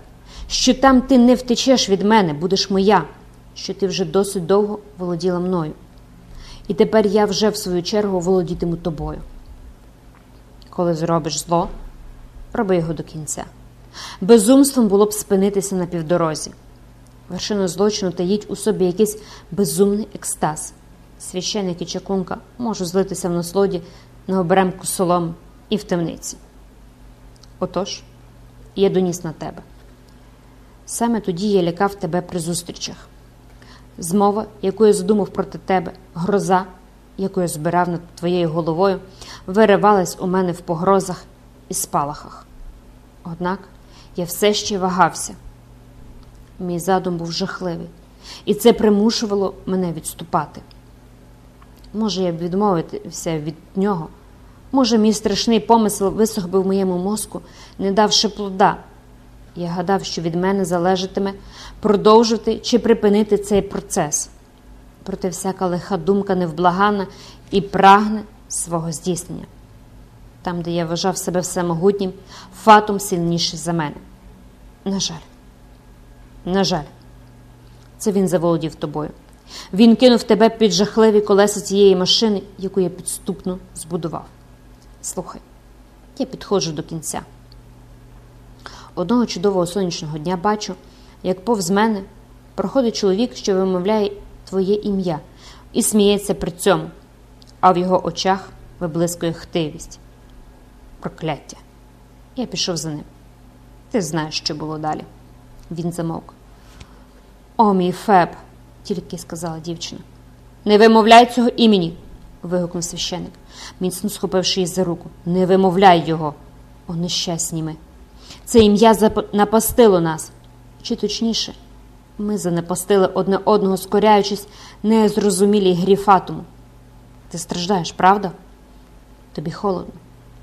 що там ти не втечеш від мене, будеш моя, що ти вже досить довго володіла мною. І тепер я вже в свою чергу володітиму тобою. Коли зробиш зло, роби його до кінця. Безумством було б спинитися на півдорозі. Вершину злочину таїть у собі якийсь безумний екстаз. Священик і чакунка можуть злитися в насолоді на оберемку соломи і в темниці. Отож, я доніс на тебе. Саме тоді я лякав тебе при зустрічах. Змова, яку я задумав проти тебе, гроза, яку я збирав над твоєю головою, виривалась у мене в погрозах і спалахах. Однак я все ще вагався. Мій задум був жахливий, і це примушувало мене відступати. Може, я б відмовився від нього. Може, мій страшний помисел висох би в моєму мозку, не давши плода. Я гадав, що від мене залежатиме продовжити чи припинити цей процес. Проте всяка лиха думка невблагана і прагне свого здійснення. Там, де я вважав себе всемогутнім, фатум сильніший за мене. На жаль, на жаль, це він заволодів тобою. Він кинув тебе під жахливі колеса цієї машини, яку я підступно збудував. Слухай, я підходжу до кінця. Одного чудового сонячного дня бачу, як повз мене проходить чоловік, що вимовляє твоє ім'я, і сміється при цьому, а в його очах виблискує хтивість. Прокляття. Я пішов за ним. Ти знаєш, що було далі. Він замовк. О, мій Феб, тільки сказала дівчина. Не вимовляй цього імені. вигукнув священик, міцно схопивши її за руку. Не вимовляй його, о нещасні ми. Це ім'я напастило нас. Чи точніше, ми занепастили одне одного, скоряючись незрозумілій грі фатуму. Ти страждаєш, правда? Тобі холодно,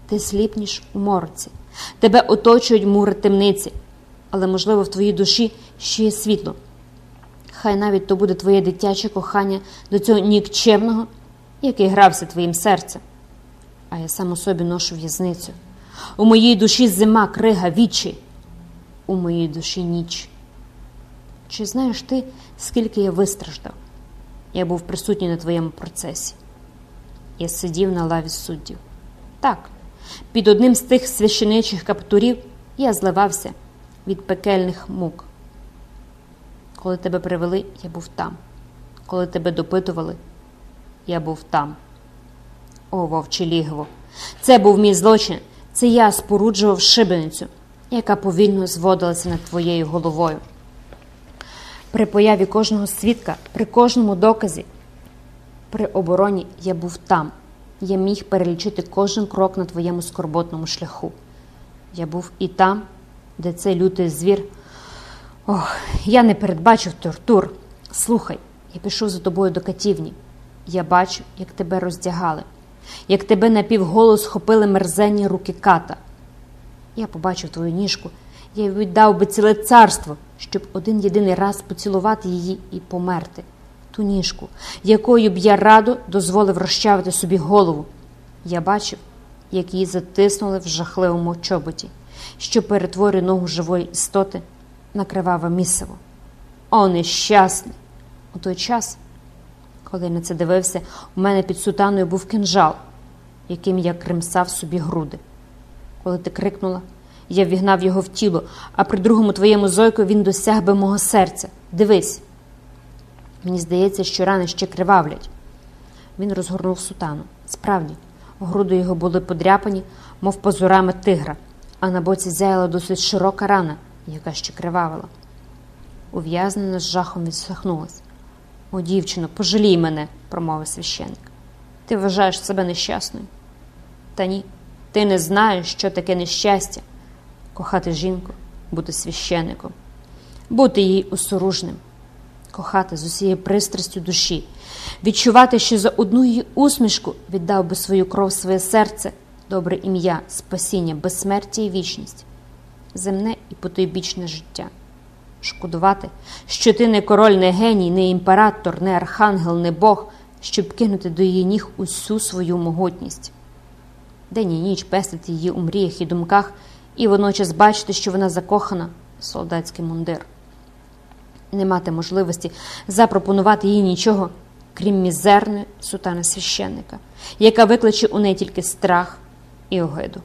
ти сліпніш у мороці. Тебе оточують мури темниці, але, можливо, в твоїй душі ще є світло. Хай навіть то буде твоє дитяче кохання до цього нікчемного, який грався твоїм серцем. А я сам у собі ношу в'язницю. У моїй душі зима, крига, вічі, у моїй душі ніч. Чи знаєш ти, скільки я вистраждав? Я був присутній на твоєму процесі. Я сидів на лаві суддів. Так, під одним з тих священичих каптурів я зливався від пекельних мук. Коли тебе привели, я був там. Коли тебе допитували, я був там. О, вовче лігво! Це був мій злочин. Це я споруджував шибеницю, яка повільно зводилася над твоєю головою. При появі кожного свідка, при кожному доказі, при обороні я був там. Я міг перелічити кожен крок на твоєму скорботному шляху. Я був і там, де цей лютий звір. Ох, я не передбачив тортур. Слухай, я пішов за тобою до катівні. Я бачу, як тебе роздягали як тебе напівголос схопили мерзенні руки ката. Я побачив твою ніжку, я віддав би ціле царство, щоб один єдиний раз поцілувати її і померти, ту ніжку, якою б я радо дозволив розчавити собі голову. Я бачив, як її затиснули в жахливому чоботі, що перетворює ногу живої істоти на криваве місиво. О, нещасний! У той час. Коли на це дивився, у мене під сутаною був кинжал, яким я кримсав собі груди. Коли ти крикнула, я ввігнав його в тіло, а при другому твоєму зойку він досяг би мого серця. Дивись. Мені здається, що рани ще кривавлять. Він розгорнув сутану. Справді, груди його були подряпані, мов позорами тигра, а на боці зяяла досить широка рана, яка ще кривавила. Ув'язнена з жахом відсахнулась. О, дівчино, пожалій мене, промовив священник. Ти вважаєш себе нещасною? Та ні, Ти не знаєш, що таке нещастя кохати жінку, бути священником, бути їй осоружним, кохати з усією пристрастю душі, відчувати, що за одну її усмішку віддав би свою кров своє серце, добре ім'я, спасіння, безсмертя і вічність, земне і потойбічне життя. Шкодувати, що ти не король, не геній, не імператор, не архангел, не Бог, щоб кинути до її ніг усю свою могутність. День і ніч пестити її у мріях і думках, і водночас бачити, що вона закохана в солдатський мундир. Не мати можливості запропонувати їй нічого, крім мізерної сутани священника, яка викличе у неї тільки страх і огиду.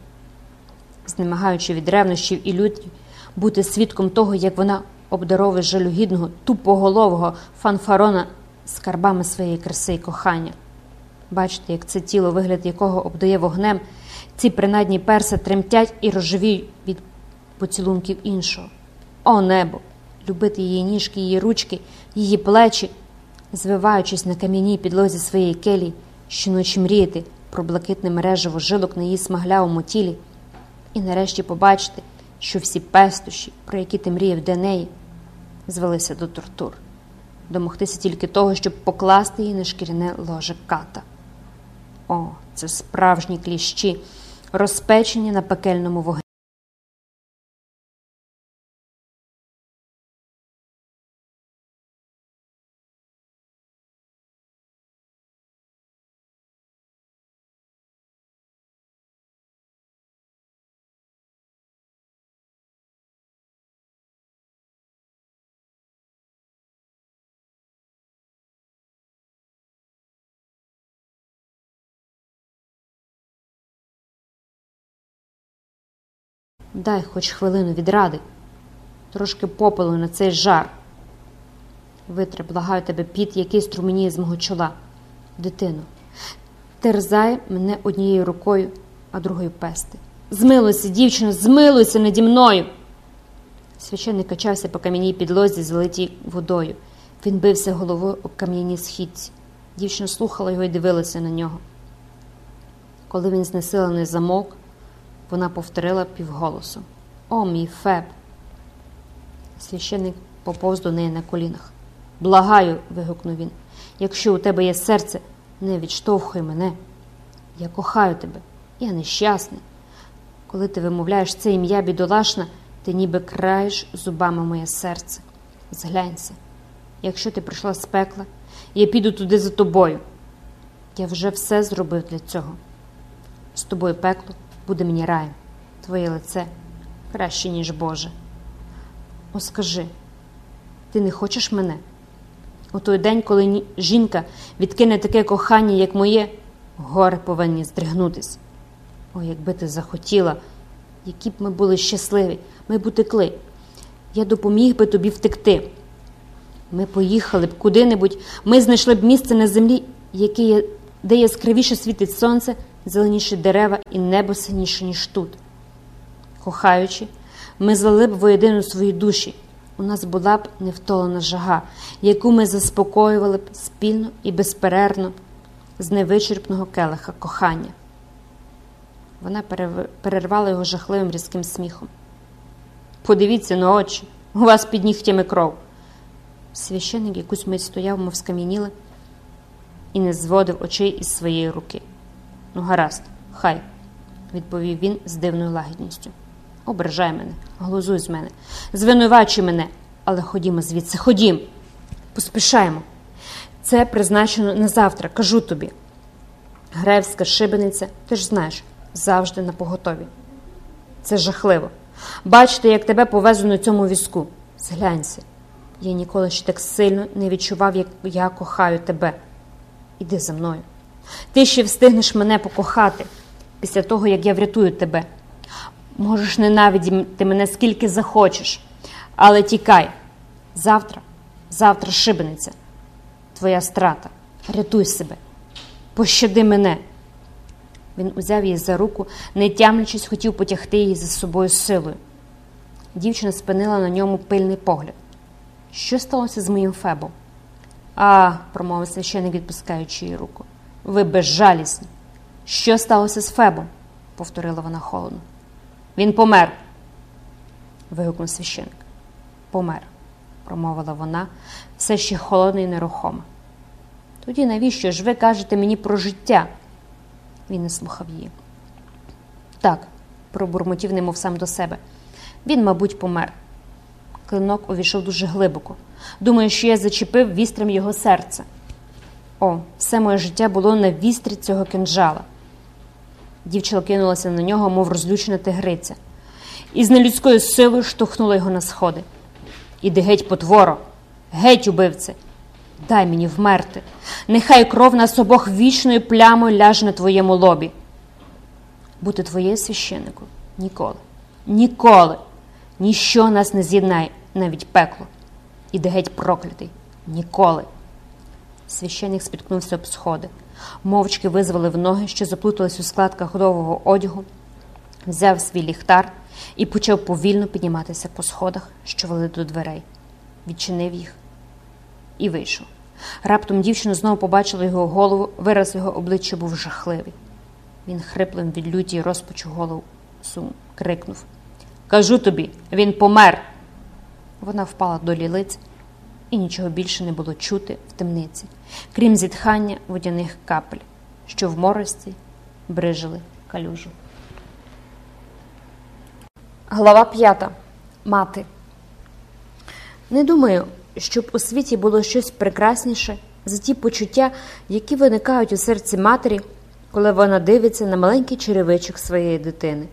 Знемагаючи від ревнощів і люті, бути свідком того, як вона обдаровує жалюгідного, тупоголового фанфарона скарбами своєї краси і кохання. Бачите, як це тіло, вигляд якого обдає вогнем, ці принадні перси тремтять і розживіють від поцілунків іншого. О, небо! Любити її ніжки, її ручки, її плечі, звиваючись на кам'яній підлозі своєї келії, щоночі мріяти про блакитне мережево жилок на її смаглявому тілі, і нарешті побачити, що всі пестощі, про які ти мріяв для неї, звелися до тортур, домогтися тільки того, щоб покласти її на шкіряне ложе ката. О, це справжні кліщі, розпечені на пекельному вогні. Дай хоч хвилину відради, трошки попелу на цей жар. Витри, благаю тебе, піт, який струменіє з мого чола. Дитино, терзай мене однією рукою, а другою пести. Змилуйся, дівчино, змилуйся наді мною. Священник качався по кам'яній підлозі, залитій водою. Він бився головою об кам'яній східці. Дівчина слухала його і дивилася на нього. Коли він знесилений замовк, вона повторила півголосом О, мій Феб. Священник поповз до неї на колінах. Благаю, вигукнув він, якщо у тебе є серце, не відштовхуй мене. Я кохаю тебе, я нещасний. Коли ти вимовляєш це ім'я бідолашна, ти ніби краєш зубами моє серце. Зглянься, якщо ти прийшла з пекла, я піду туди за тобою. Я вже все зробив для цього. З тобою пекло буде мені раєм, твоє лице краще, ніж Боже. О, скажи, ти не хочеш мене? У той день, коли жінка відкине таке кохання, як моє, гори повинні здригнутись. О, якби ти захотіла, які б ми були щасливі, ми б утекли. Я допоміг би тобі втекти. Ми поїхали б куди-небудь, ми знайшли б місце на землі, яке є, де яскравіше світить сонце, зеленіші дерева і небо синіше, ніж тут. Кохаючи, ми злили б воєдину свої душі. У нас була б невтолена жага, яку ми заспокоювали б спільно і безперервно з невичерпного келиха кохання. Вона перервала його жахливим різким сміхом. Подивіться на очі, у вас під нігтями кров. Священник якусь мить стояв, мов скам'яніли, і не зводив очей із своєї руки. Ну, гаразд, хай, відповів він з дивною лагідністю. Ображай мене, глузуй з мене, звинувачуй мене, але ходімо звідси, ходім, поспішаємо. Це призначено на завтра, кажу тобі. Гревська шибениця, ти ж знаєш, завжди на поготові. Це жахливо. Бачити, як тебе повезу на цьому візку. Зглянься. Я ніколи ще так сильно не відчував, як я кохаю тебе. Іди за мною. Ти ще встигнеш мене покохати після того, як я врятую тебе. Можеш ненавидіти мене скільки захочеш, але тікай. Завтра, завтра шибениця. Твоя страта. Рятуй себе, пощади мене. Він узяв її за руку, не тямлячись, хотів потягти її за собою силою. Дівчина спинила на ньому пильний погляд. Що сталося з моїм Фебом? А, промовив священик, відпускаючи її руку. Ви безжалісні. Що сталося з Фебом? повторила вона холодно. Він помер. вигукнув священик. Помер, промовила вона, все ще холодна і нерухома. Тоді навіщо ж ви кажете мені про життя? Він не слухав її. Так, пробурмотів, немов сам до себе. Він, мабуть, помер. Клинок увійшов дуже глибоко. Думаю, що я зачепив вістрям його серце. О, все моє життя було на вістрі цього кинджала. Дівчина кинулася на нього, мов розлючена тигриця, і з нелюдською силою штовхнула його на сходи. Іди геть, потворо, геть, убивце, дай мені вмерти. Нехай кров нас обох вічною плямою ляже на твоєму лобі. Бути твоєю священнику ніколи, ніколи, ніщо нас не з'єднає, навіть пекло. Іди геть проклятий, ніколи. Священник спіткнувся об сходи, мовчки визволив ноги, що заплутались у складках довгого одягу, взяв свій ліхтар і почав повільно підніматися по сходах, що вели до дверей, відчинив їх і вийшов. Раптом дівчина знову побачила його голову, вираз його обличчя був жахливий. Він хриплим від люті й голову сум крикнув Кажу тобі, він помер. Вона впала до лілиць, і нічого більше не було чути в темниці, крім зітхання водяних капель, що в морості брижили калюжу. Глава п'ята. Мати. Не думаю, щоб у світі було щось прекрасніше за ті почуття, які виникають у серці матері, коли вона дивиться на маленький черевичок своєї дитини,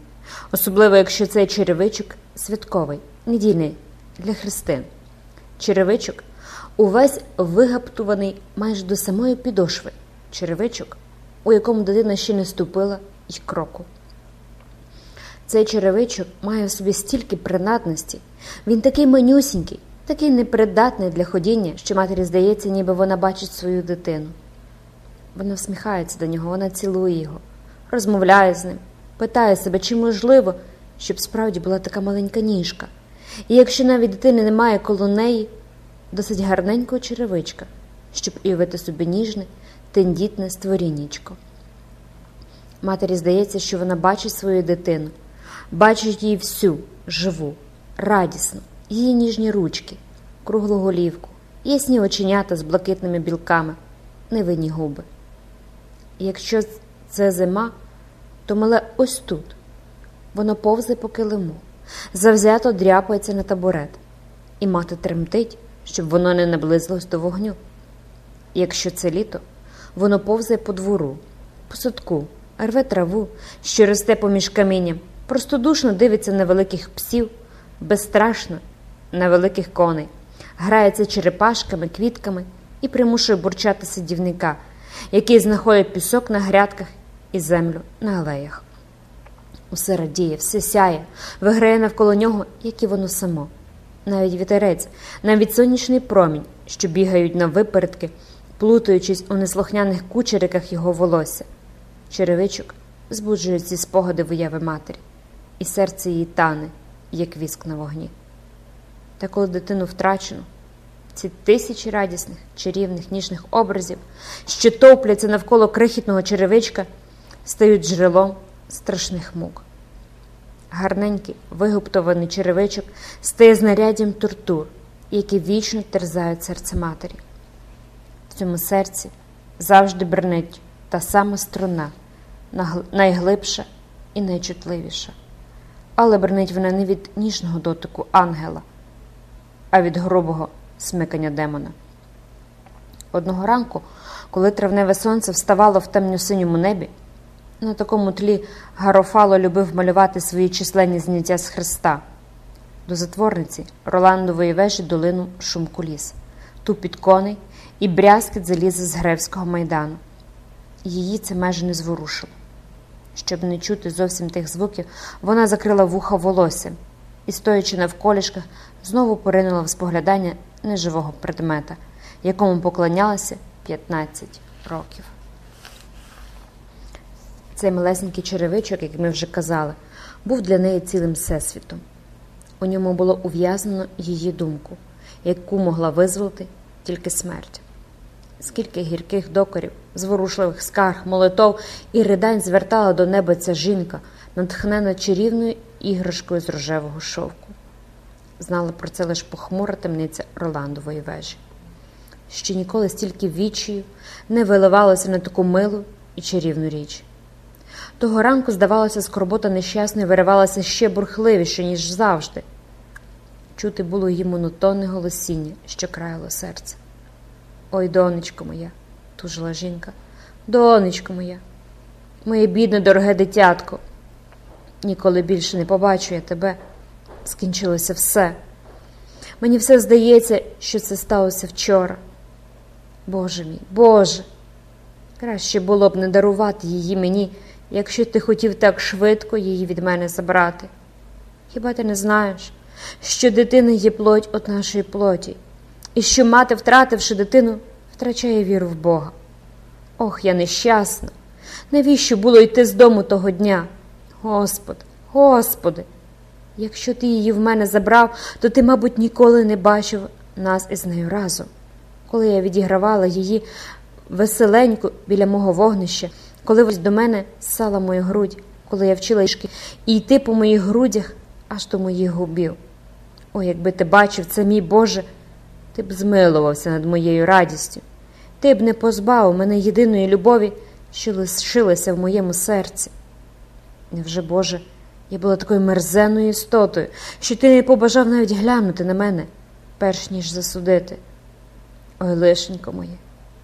особливо якщо цей черевичок святковий, недільний для христин. Черевичок увесь вигаптуваний майже до самої підошви, черевичок, у якому дитина ще не ступила й кроку. Цей черевичок має в собі стільки принадності, він такий манюсінький, такий непридатний для ходіння, що матері здається, ніби вона бачить свою дитину. Вона всміхається до нього, вона цілує його, розмовляє з ним, питає себе, чи можливо, щоб справді була така маленька ніжка. І якщо навіть дитини немає коло неї, досить гарненького черевичка, щоб уявити собі ніжне, тендітне створіннячко. Матері здається, що вона бачить свою дитину, бачить її всю, живу, радісну, її ніжні ручки, круглу голівку, ясні оченята з блакитними білками, невинні губи. І якщо це зима, то мале ось тут. Воно повзе по килиму, завзято дряпається на табурет, і мати тремтить, щоб воно не наблизилось до вогню. Якщо це літо, воно повзає по двору, по садку, рве траву, що росте поміж камінням, простодушно дивиться на великих псів, безстрашно на великих коней, грається черепашками, квітками і примушує бурчати сидівника, який знаходить пісок на грядках і землю на алеях. Усе радіє, все сяє, виграє навколо нього, як і воно само. Навіть вітерець, навіть сонячний промінь, що бігають на випередки, плутаючись у неслухняних кучериках його волосся. Черевичок збуджує ці спогади вияви матері, і серце її тане, як віск на вогні. Та коли дитину втрачено, ці тисячі радісних, чарівних, ніжних образів, що топляться навколо крихітного черевичка, стають джерелом страшних мук. Гарненький вигуптований черевичок стає знаряддям тортур, які вічно терзають серце матері. В цьому серці завжди бренить та сама струна, найглибша і найчутливіша. Але бренить вона не від ніжного дотику ангела, а від грубого смикання демона. Одного ранку, коли травневе сонце вставало в темно-синьому небі, на такому тлі Гарофало любив малювати свої численні зняття з Христа. До затворниці Роландової вежі долину шум куліс, тупіт коней і брязкіт залізи з Гревського майдану. Її це майже не зворушило. Щоб не чути зовсім тих звуків, вона закрила вуха волоссям і, стоячи навколішках, знову поринула в споглядання неживого предмета, якому поклонялася 15 років. Цей малесенький черевичок, як ми вже казали, був для неї цілим всесвітом. У ньому було ув'язнено її думку, яку могла визволити тільки смерть. Скільки гірких докорів, зворушливих скарг, молитов і ридань звертала до неба ця жінка, натхнена чарівною іграшкою з рожевого шовку. Знала про це лише похмура темниця Орландової вежі. Ще ніколи стільки відчаю не виливалося на таку милу і чарівну річ. Того ранку, здавалося, скорбота нещасної виривалася ще бурхливіше, ніж завжди. Чути було її монотонне голосіння, що краяло серце. Ой, донечко моя, тужила жінка, донечко моя, моє бідне, дороге дитятко. Ніколи більше не побачу я тебе. Скінчилося все. Мені все здається, що це сталося вчора. Боже мій, Боже, краще було б не дарувати її мені, якщо ти хотів так швидко її від мене забрати. Хіба ти не знаєш, що дитина є плоть від нашої плоті, і що мати, втративши дитину, втрачає віру в Бога? Ох, я нещасна! Навіщо було йти з дому того дня? Господи, Господи, якщо ти її в мене забрав, то ти, мабуть, ніколи не бачив нас із нею разом. Коли я відігравала її веселенько біля мого вогнища, коли ось до мене ссала мою грудь, коли я вчила ішки і йти по моїх грудях аж до моїх губів. О, якби ти бачив це, мій Боже, ти б змилувався над моєю радістю, ти б не позбавив мене єдиної любові, що лишилася в моєму серці. Невже, Боже, я була такою мерзенною істотою, що ти не побажав навіть глянути на мене, перш ніж засудити. Ой, лишенько моє,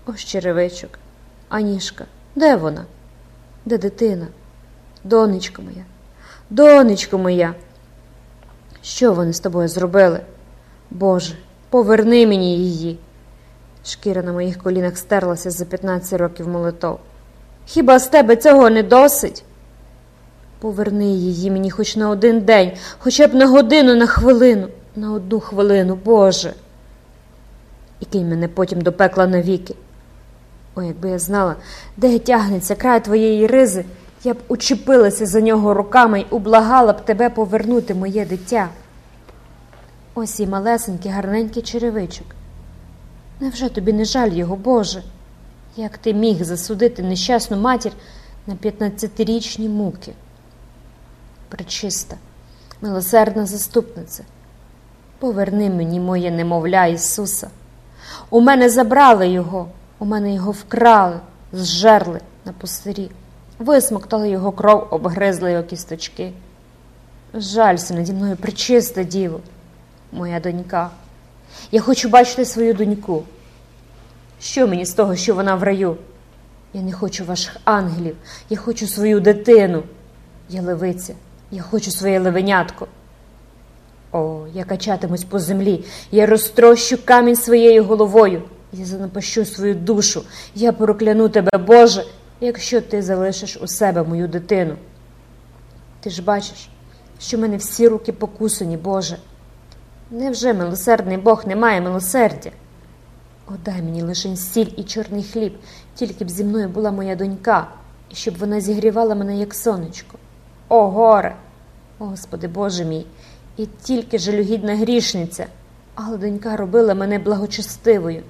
ось черевичок, Анішка, де вона? Де дитина? Донечко моя, донечко моя. Що вони з тобою зробили? Боже, поверни мені її. Шкіра на моїх колінах стерлася за 15 років молитов. Хіба з тебе цього не досить? Поверни її мені хоч на один день, хоча б на годину, на хвилину, на одну хвилину, Боже. І кинь мене потім до пекла навіки. О, якби я знала, де тягнеться край твоєї ризи, я б учепилася за нього руками й ублагала б тебе повернути моє дитя. Ось і малесенький, гарненький черевичок. Невже тобі не жаль його, Боже? Як ти міг засудити нещасну матір на 15-річні муки? Пречиста, милосердна заступниця, поверни мені моє немовля Ісуса. У мене забрали його, у мене його вкрали, зжерли на пустирі, висмоктали його кров, обгризли його кісточки. Жалься наді мною причиста діво, моя донька. Я хочу бачити свою доньку. Що мені з того, що вона в раю? Я не хочу ваших ангелів, я хочу свою дитину. Я левиця, я хочу своє левенятко. О, я качатимусь по землі, я розтрощу камінь своєю головою, я занапащу свою душу, я прокляну тебе, Боже, якщо ти залишиш у себе мою дитину. Ти ж бачиш, що в мене всі руки покусані, Боже. Невже милосердний Бог не має милосердя? О, мені лише сіль і чорний хліб, тільки б зі мною була моя донька, і щоб вона зігрівала мене, як сонечко. О, горе! Господи Боже мій, і тільки жалюгідна грішниця, але донька робила мене благочестивою.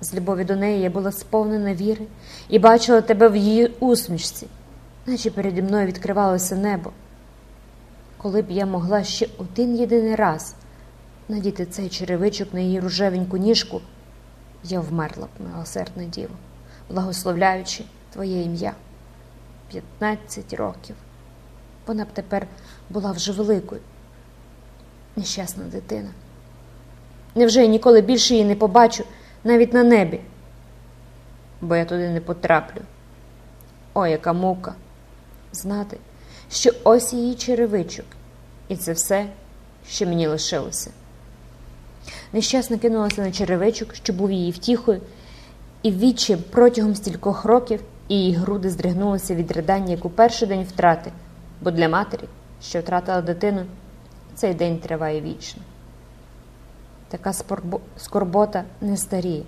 З любові до неї я була сповнена віри і бачила тебе в її усмішці, наче переді мною відкривалося небо. Коли б я могла ще один єдиний раз надіти цей черевичок на її рожевеньку ніжку, я вмерла б, милосердне діво, благословляючи Твоє ім'я. П'ятнадцять років. Вона б тепер була вже великою, нещасна дитина. Невже я ніколи більше її не побачу навіть на небі, бо я туди не потраплю. О, яка мука! Знати, що ось її черевичок, і це все, що мені лишилося. Нещасно кинулася на черевичок, що був її втіхою, і ввічі протягом стількох років її груди здригнулися від ридання, як у перший день втрати, бо для матері, що втратила дитину, цей день триває вічно. Така скорбота не старіє.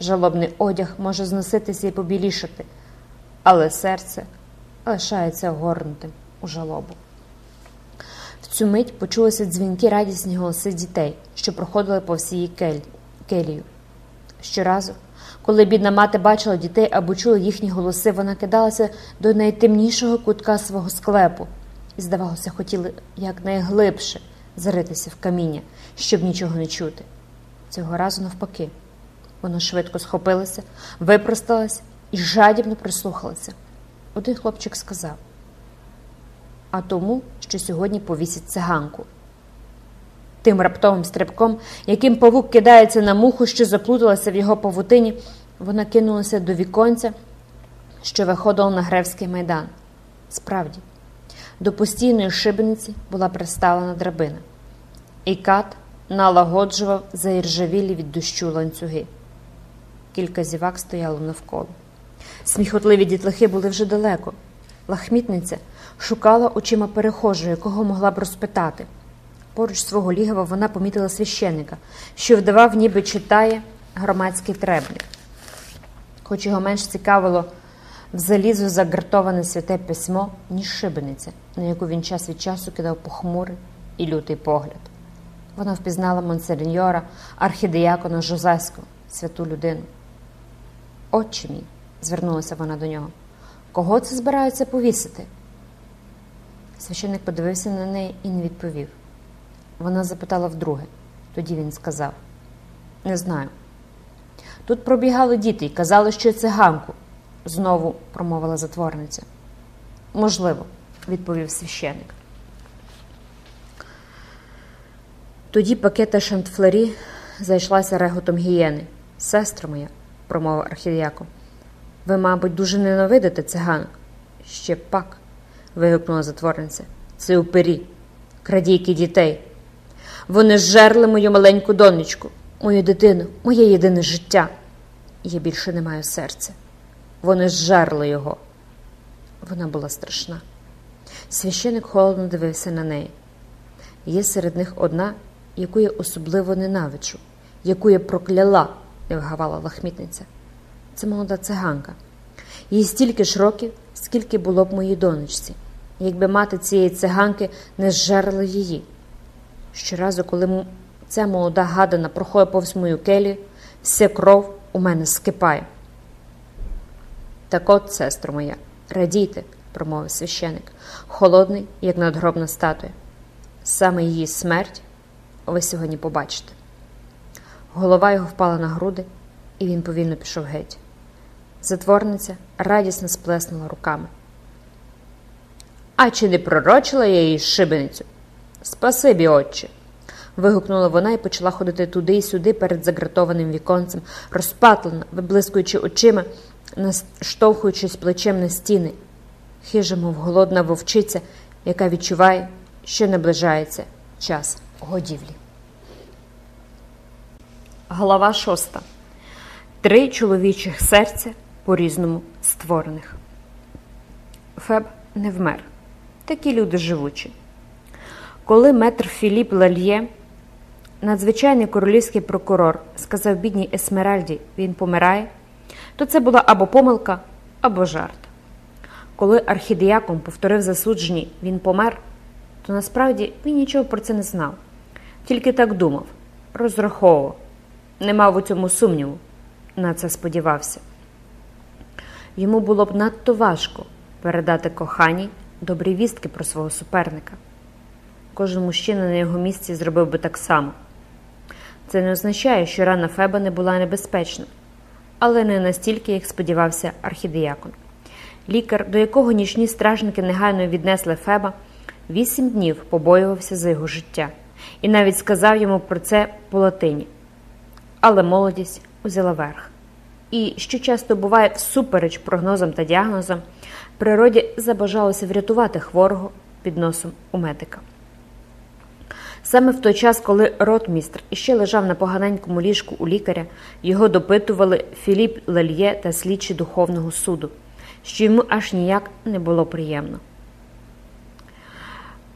Жалобний одяг може зноситися і побілішати, але серце лишається огорнутим у жалобу. В цю мить почулися дзвінки радісні голоси дітей, що проходили по всій келію. Щоразу, Коли бідна мати бачила дітей або чула їхні голоси, вона кидалася до найтемнішого кутка свого склепу і, здавалося, хотіла якнайглибше заритися в каміння, щоб нічого не чути. Цього разу навпаки. Вона швидко схопилася, випросталася і жадібно прислухалася. Один хлопчик сказав: А тому, що сьогодні повісять циганку. Тим раптовим стрибком, яким павук кидається на муху, що заплуталася в його павутині, вона кинулася до віконця, що виходило на Гревський майдан. Справді, до постійної шибениці була приставлена драбина, і кат налагоджував заіржавілі від дощу ланцюги. Кілька зівак стояло навколо. Сміхотливі дітлахи були вже далеко. Лахмітниця шукала очима перехожого, якого могла б розпитати. Поруч свого лігова вона помітила священика, що вдавав, ніби читає громадський требник. Хоч його менш цікавило в залізо загартоване святе письмо, ніж шибениця, на яку він час від часу кидав похмурий і лютий погляд. Вона впізнала монсеньора, архідеякона Жозеського, святу людину. Отче мій, звернулася вона до нього, кого це збираються повісити? Священник подивився на неї і не відповів. Вона запитала вдруге. Тоді він сказав: Не знаю. Тут пробігали діти і казали, що циганку, знову промовила затворниця. Можливо, відповів священик. Тоді пакета Шантфлері зайшлася реготом гієни. Сестра моя, промовив архідіякон, ви, мабуть, дуже ненавидите циганок. Ще пак. вигукнула затворниця. Це упері, крадійки дітей. Вони зжерли мою маленьку донечку, мою дитину, моє єдине життя. Я більше не маю серця. Вони зжерли його. Вона була страшна. Священик холодно дивився на неї. Є серед них одна, яку я особливо ненавиджу, яку я прокляла, не вгавала лахмітниця. Це молода циганка. Їй стільки ж років, скільки було б моїй донечці, якби мати цієї циганки не зжерла її. Щоразу, коли ця молода гадана проходить повз мою келію, вся кров у мене скипає. Так от, сестро моя, радійте, промовив священик, холодний, як надгробна статуя. Саме її смерть ви сьогодні побачите. Голова його впала на груди, і він повільно пішов геть. Затворниця радісно сплеснула руками. А чи не пророчила я її шибеницю? Спасибі, отче. вигукнула вона і почала ходити туди й сюди перед загратованим віконцем, розпатлена, виблискуючи очима, наштовхуючись плечем на стіни, хижа, мов голодна вовчиця, яка відчуває, що наближається час годівлі. Глава шоста. Три чоловічих серця по різному створених. Феб не вмер. Такі люди живучі. Коли метр Філіп Лальє, надзвичайний королівський прокурор, сказав бідній Есмеральді, він помирає, то це була або помилка, або жарт. Коли архідиякон повторив засудженій, він помер, то насправді він нічого про це не знав, тільки так думав, розраховував, не мав у цьому сумніву, на це сподівався. Йому було б надто важко передати коханій добрі вістки про свого суперника. Кожен мужчина на його місці зробив би так само. Це не означає, що рана Феба не була небезпечна, але не настільки, як сподівався архідіякон. Лікар, до якого нічні стражники негайно віднесли Феба, вісім днів побоювався за його життя і навіть сказав йому про це по латині. Але молодість узяла верх. І, що часто буває всупереч прогнозам та діагнозам, природі забажалося врятувати хворого під носом у медика. Саме в той час, коли ротмістр іще лежав на поганенькому ліжку у лікаря, його допитували Філіп Лельє та слідчі Духовного суду, що йому аж ніяк не було приємно.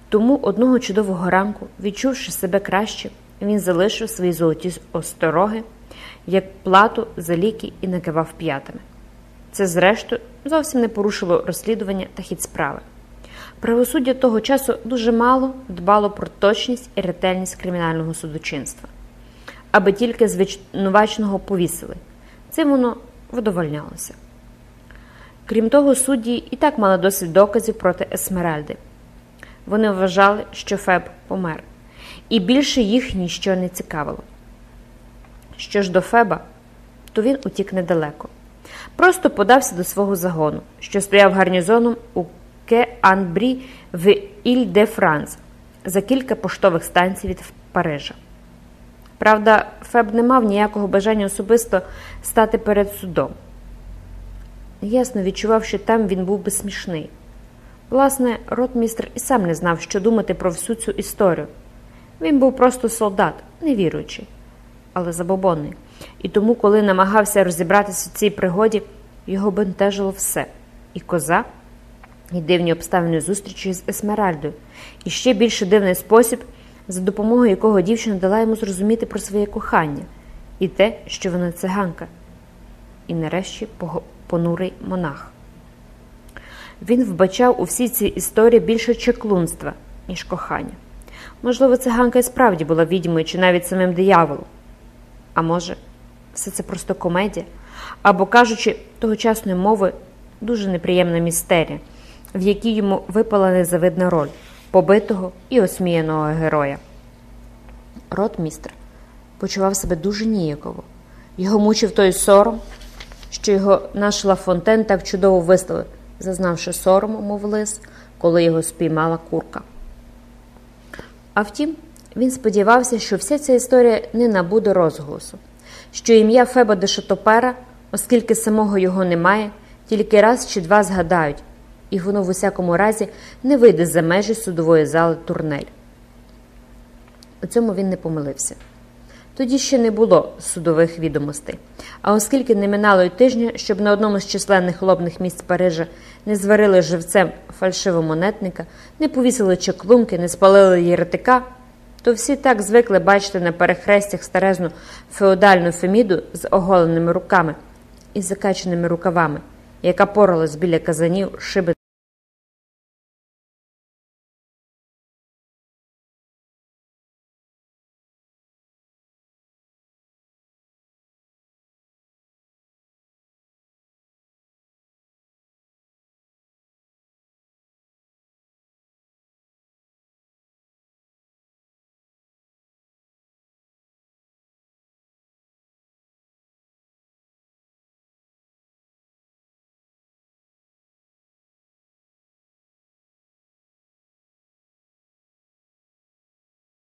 Тому одного чудового ранку, відчувши себе краще, він залишив свої золоті остороги, як плату за ліки і накивав п'ятами. Це, зрештою, зовсім не порушило розслідування та хід справи. Правосуддя того часу дуже мало дбало про точність і ретельність кримінального судочинства, аби тільки звинуваченого повісили. Цим воно вдовольнялося. Крім того, судді і так мали досить доказів проти Есмеральди. Вони вважали, що Феб помер, і більше їх ніщо не цікавило. Що ж до Феба, то він утік недалеко. Просто подався до свого загону, що стояв гарнізоном у Ке-Анбрі в Іль-де-Франс за кілька поштових станцій від Парижа. Правда, Феб не мав ніякого бажання особисто стати перед судом. Ясно відчував, що там він був би смішний. Власне, ротмістр і сам не знав, що думати про всю цю історію. Він був просто солдат, невіруючий, але забобонний. І тому, коли намагався розібратися в цій пригоді, його бентежило все і коза, і дивні обставини зустрічі з Есмеральдою, і ще більше дивний спосіб, за допомогою якого дівчина дала йому зрозуміти про своє кохання і те, що вона циганка, і нарешті понурий монах. Він вбачав у всій цій історії більше чеклунства, ніж кохання. Можливо, циганка і справді була відьмою чи навіть самим дияволом. А може, все це просто комедія, або, кажучи тогочасною мовою, дуже неприємна містерія, в якій йому випала незавидна роль побитого і осміяного героя. Ротмістр почував себе дуже ніяково. Його мучив той сором, що його наш Лафонтен так чудово виставив, зазнавши сорому, мов лис, коли його спіймала курка. А втім, він сподівався, що вся ця історія не набуде розголосу, що ім'я Феба де Шатопера, оскільки самого його немає, тільки раз чи два згадають, і воно в усякому разі не вийде за межі судової зали турнель. У цьому він не помилився. Тоді ще не було судових відомостей. А оскільки не минало й тижня, щоб на одному з численних лобних місць Парижа не зварили живцем фальшивомонетника, не повісили чеклунки, не спалили єретика, то всі так звикли бачити на перехрестях старезну феодальну феміду з оголеними руками і закаченими рукавами, яка поралась біля казанів шиби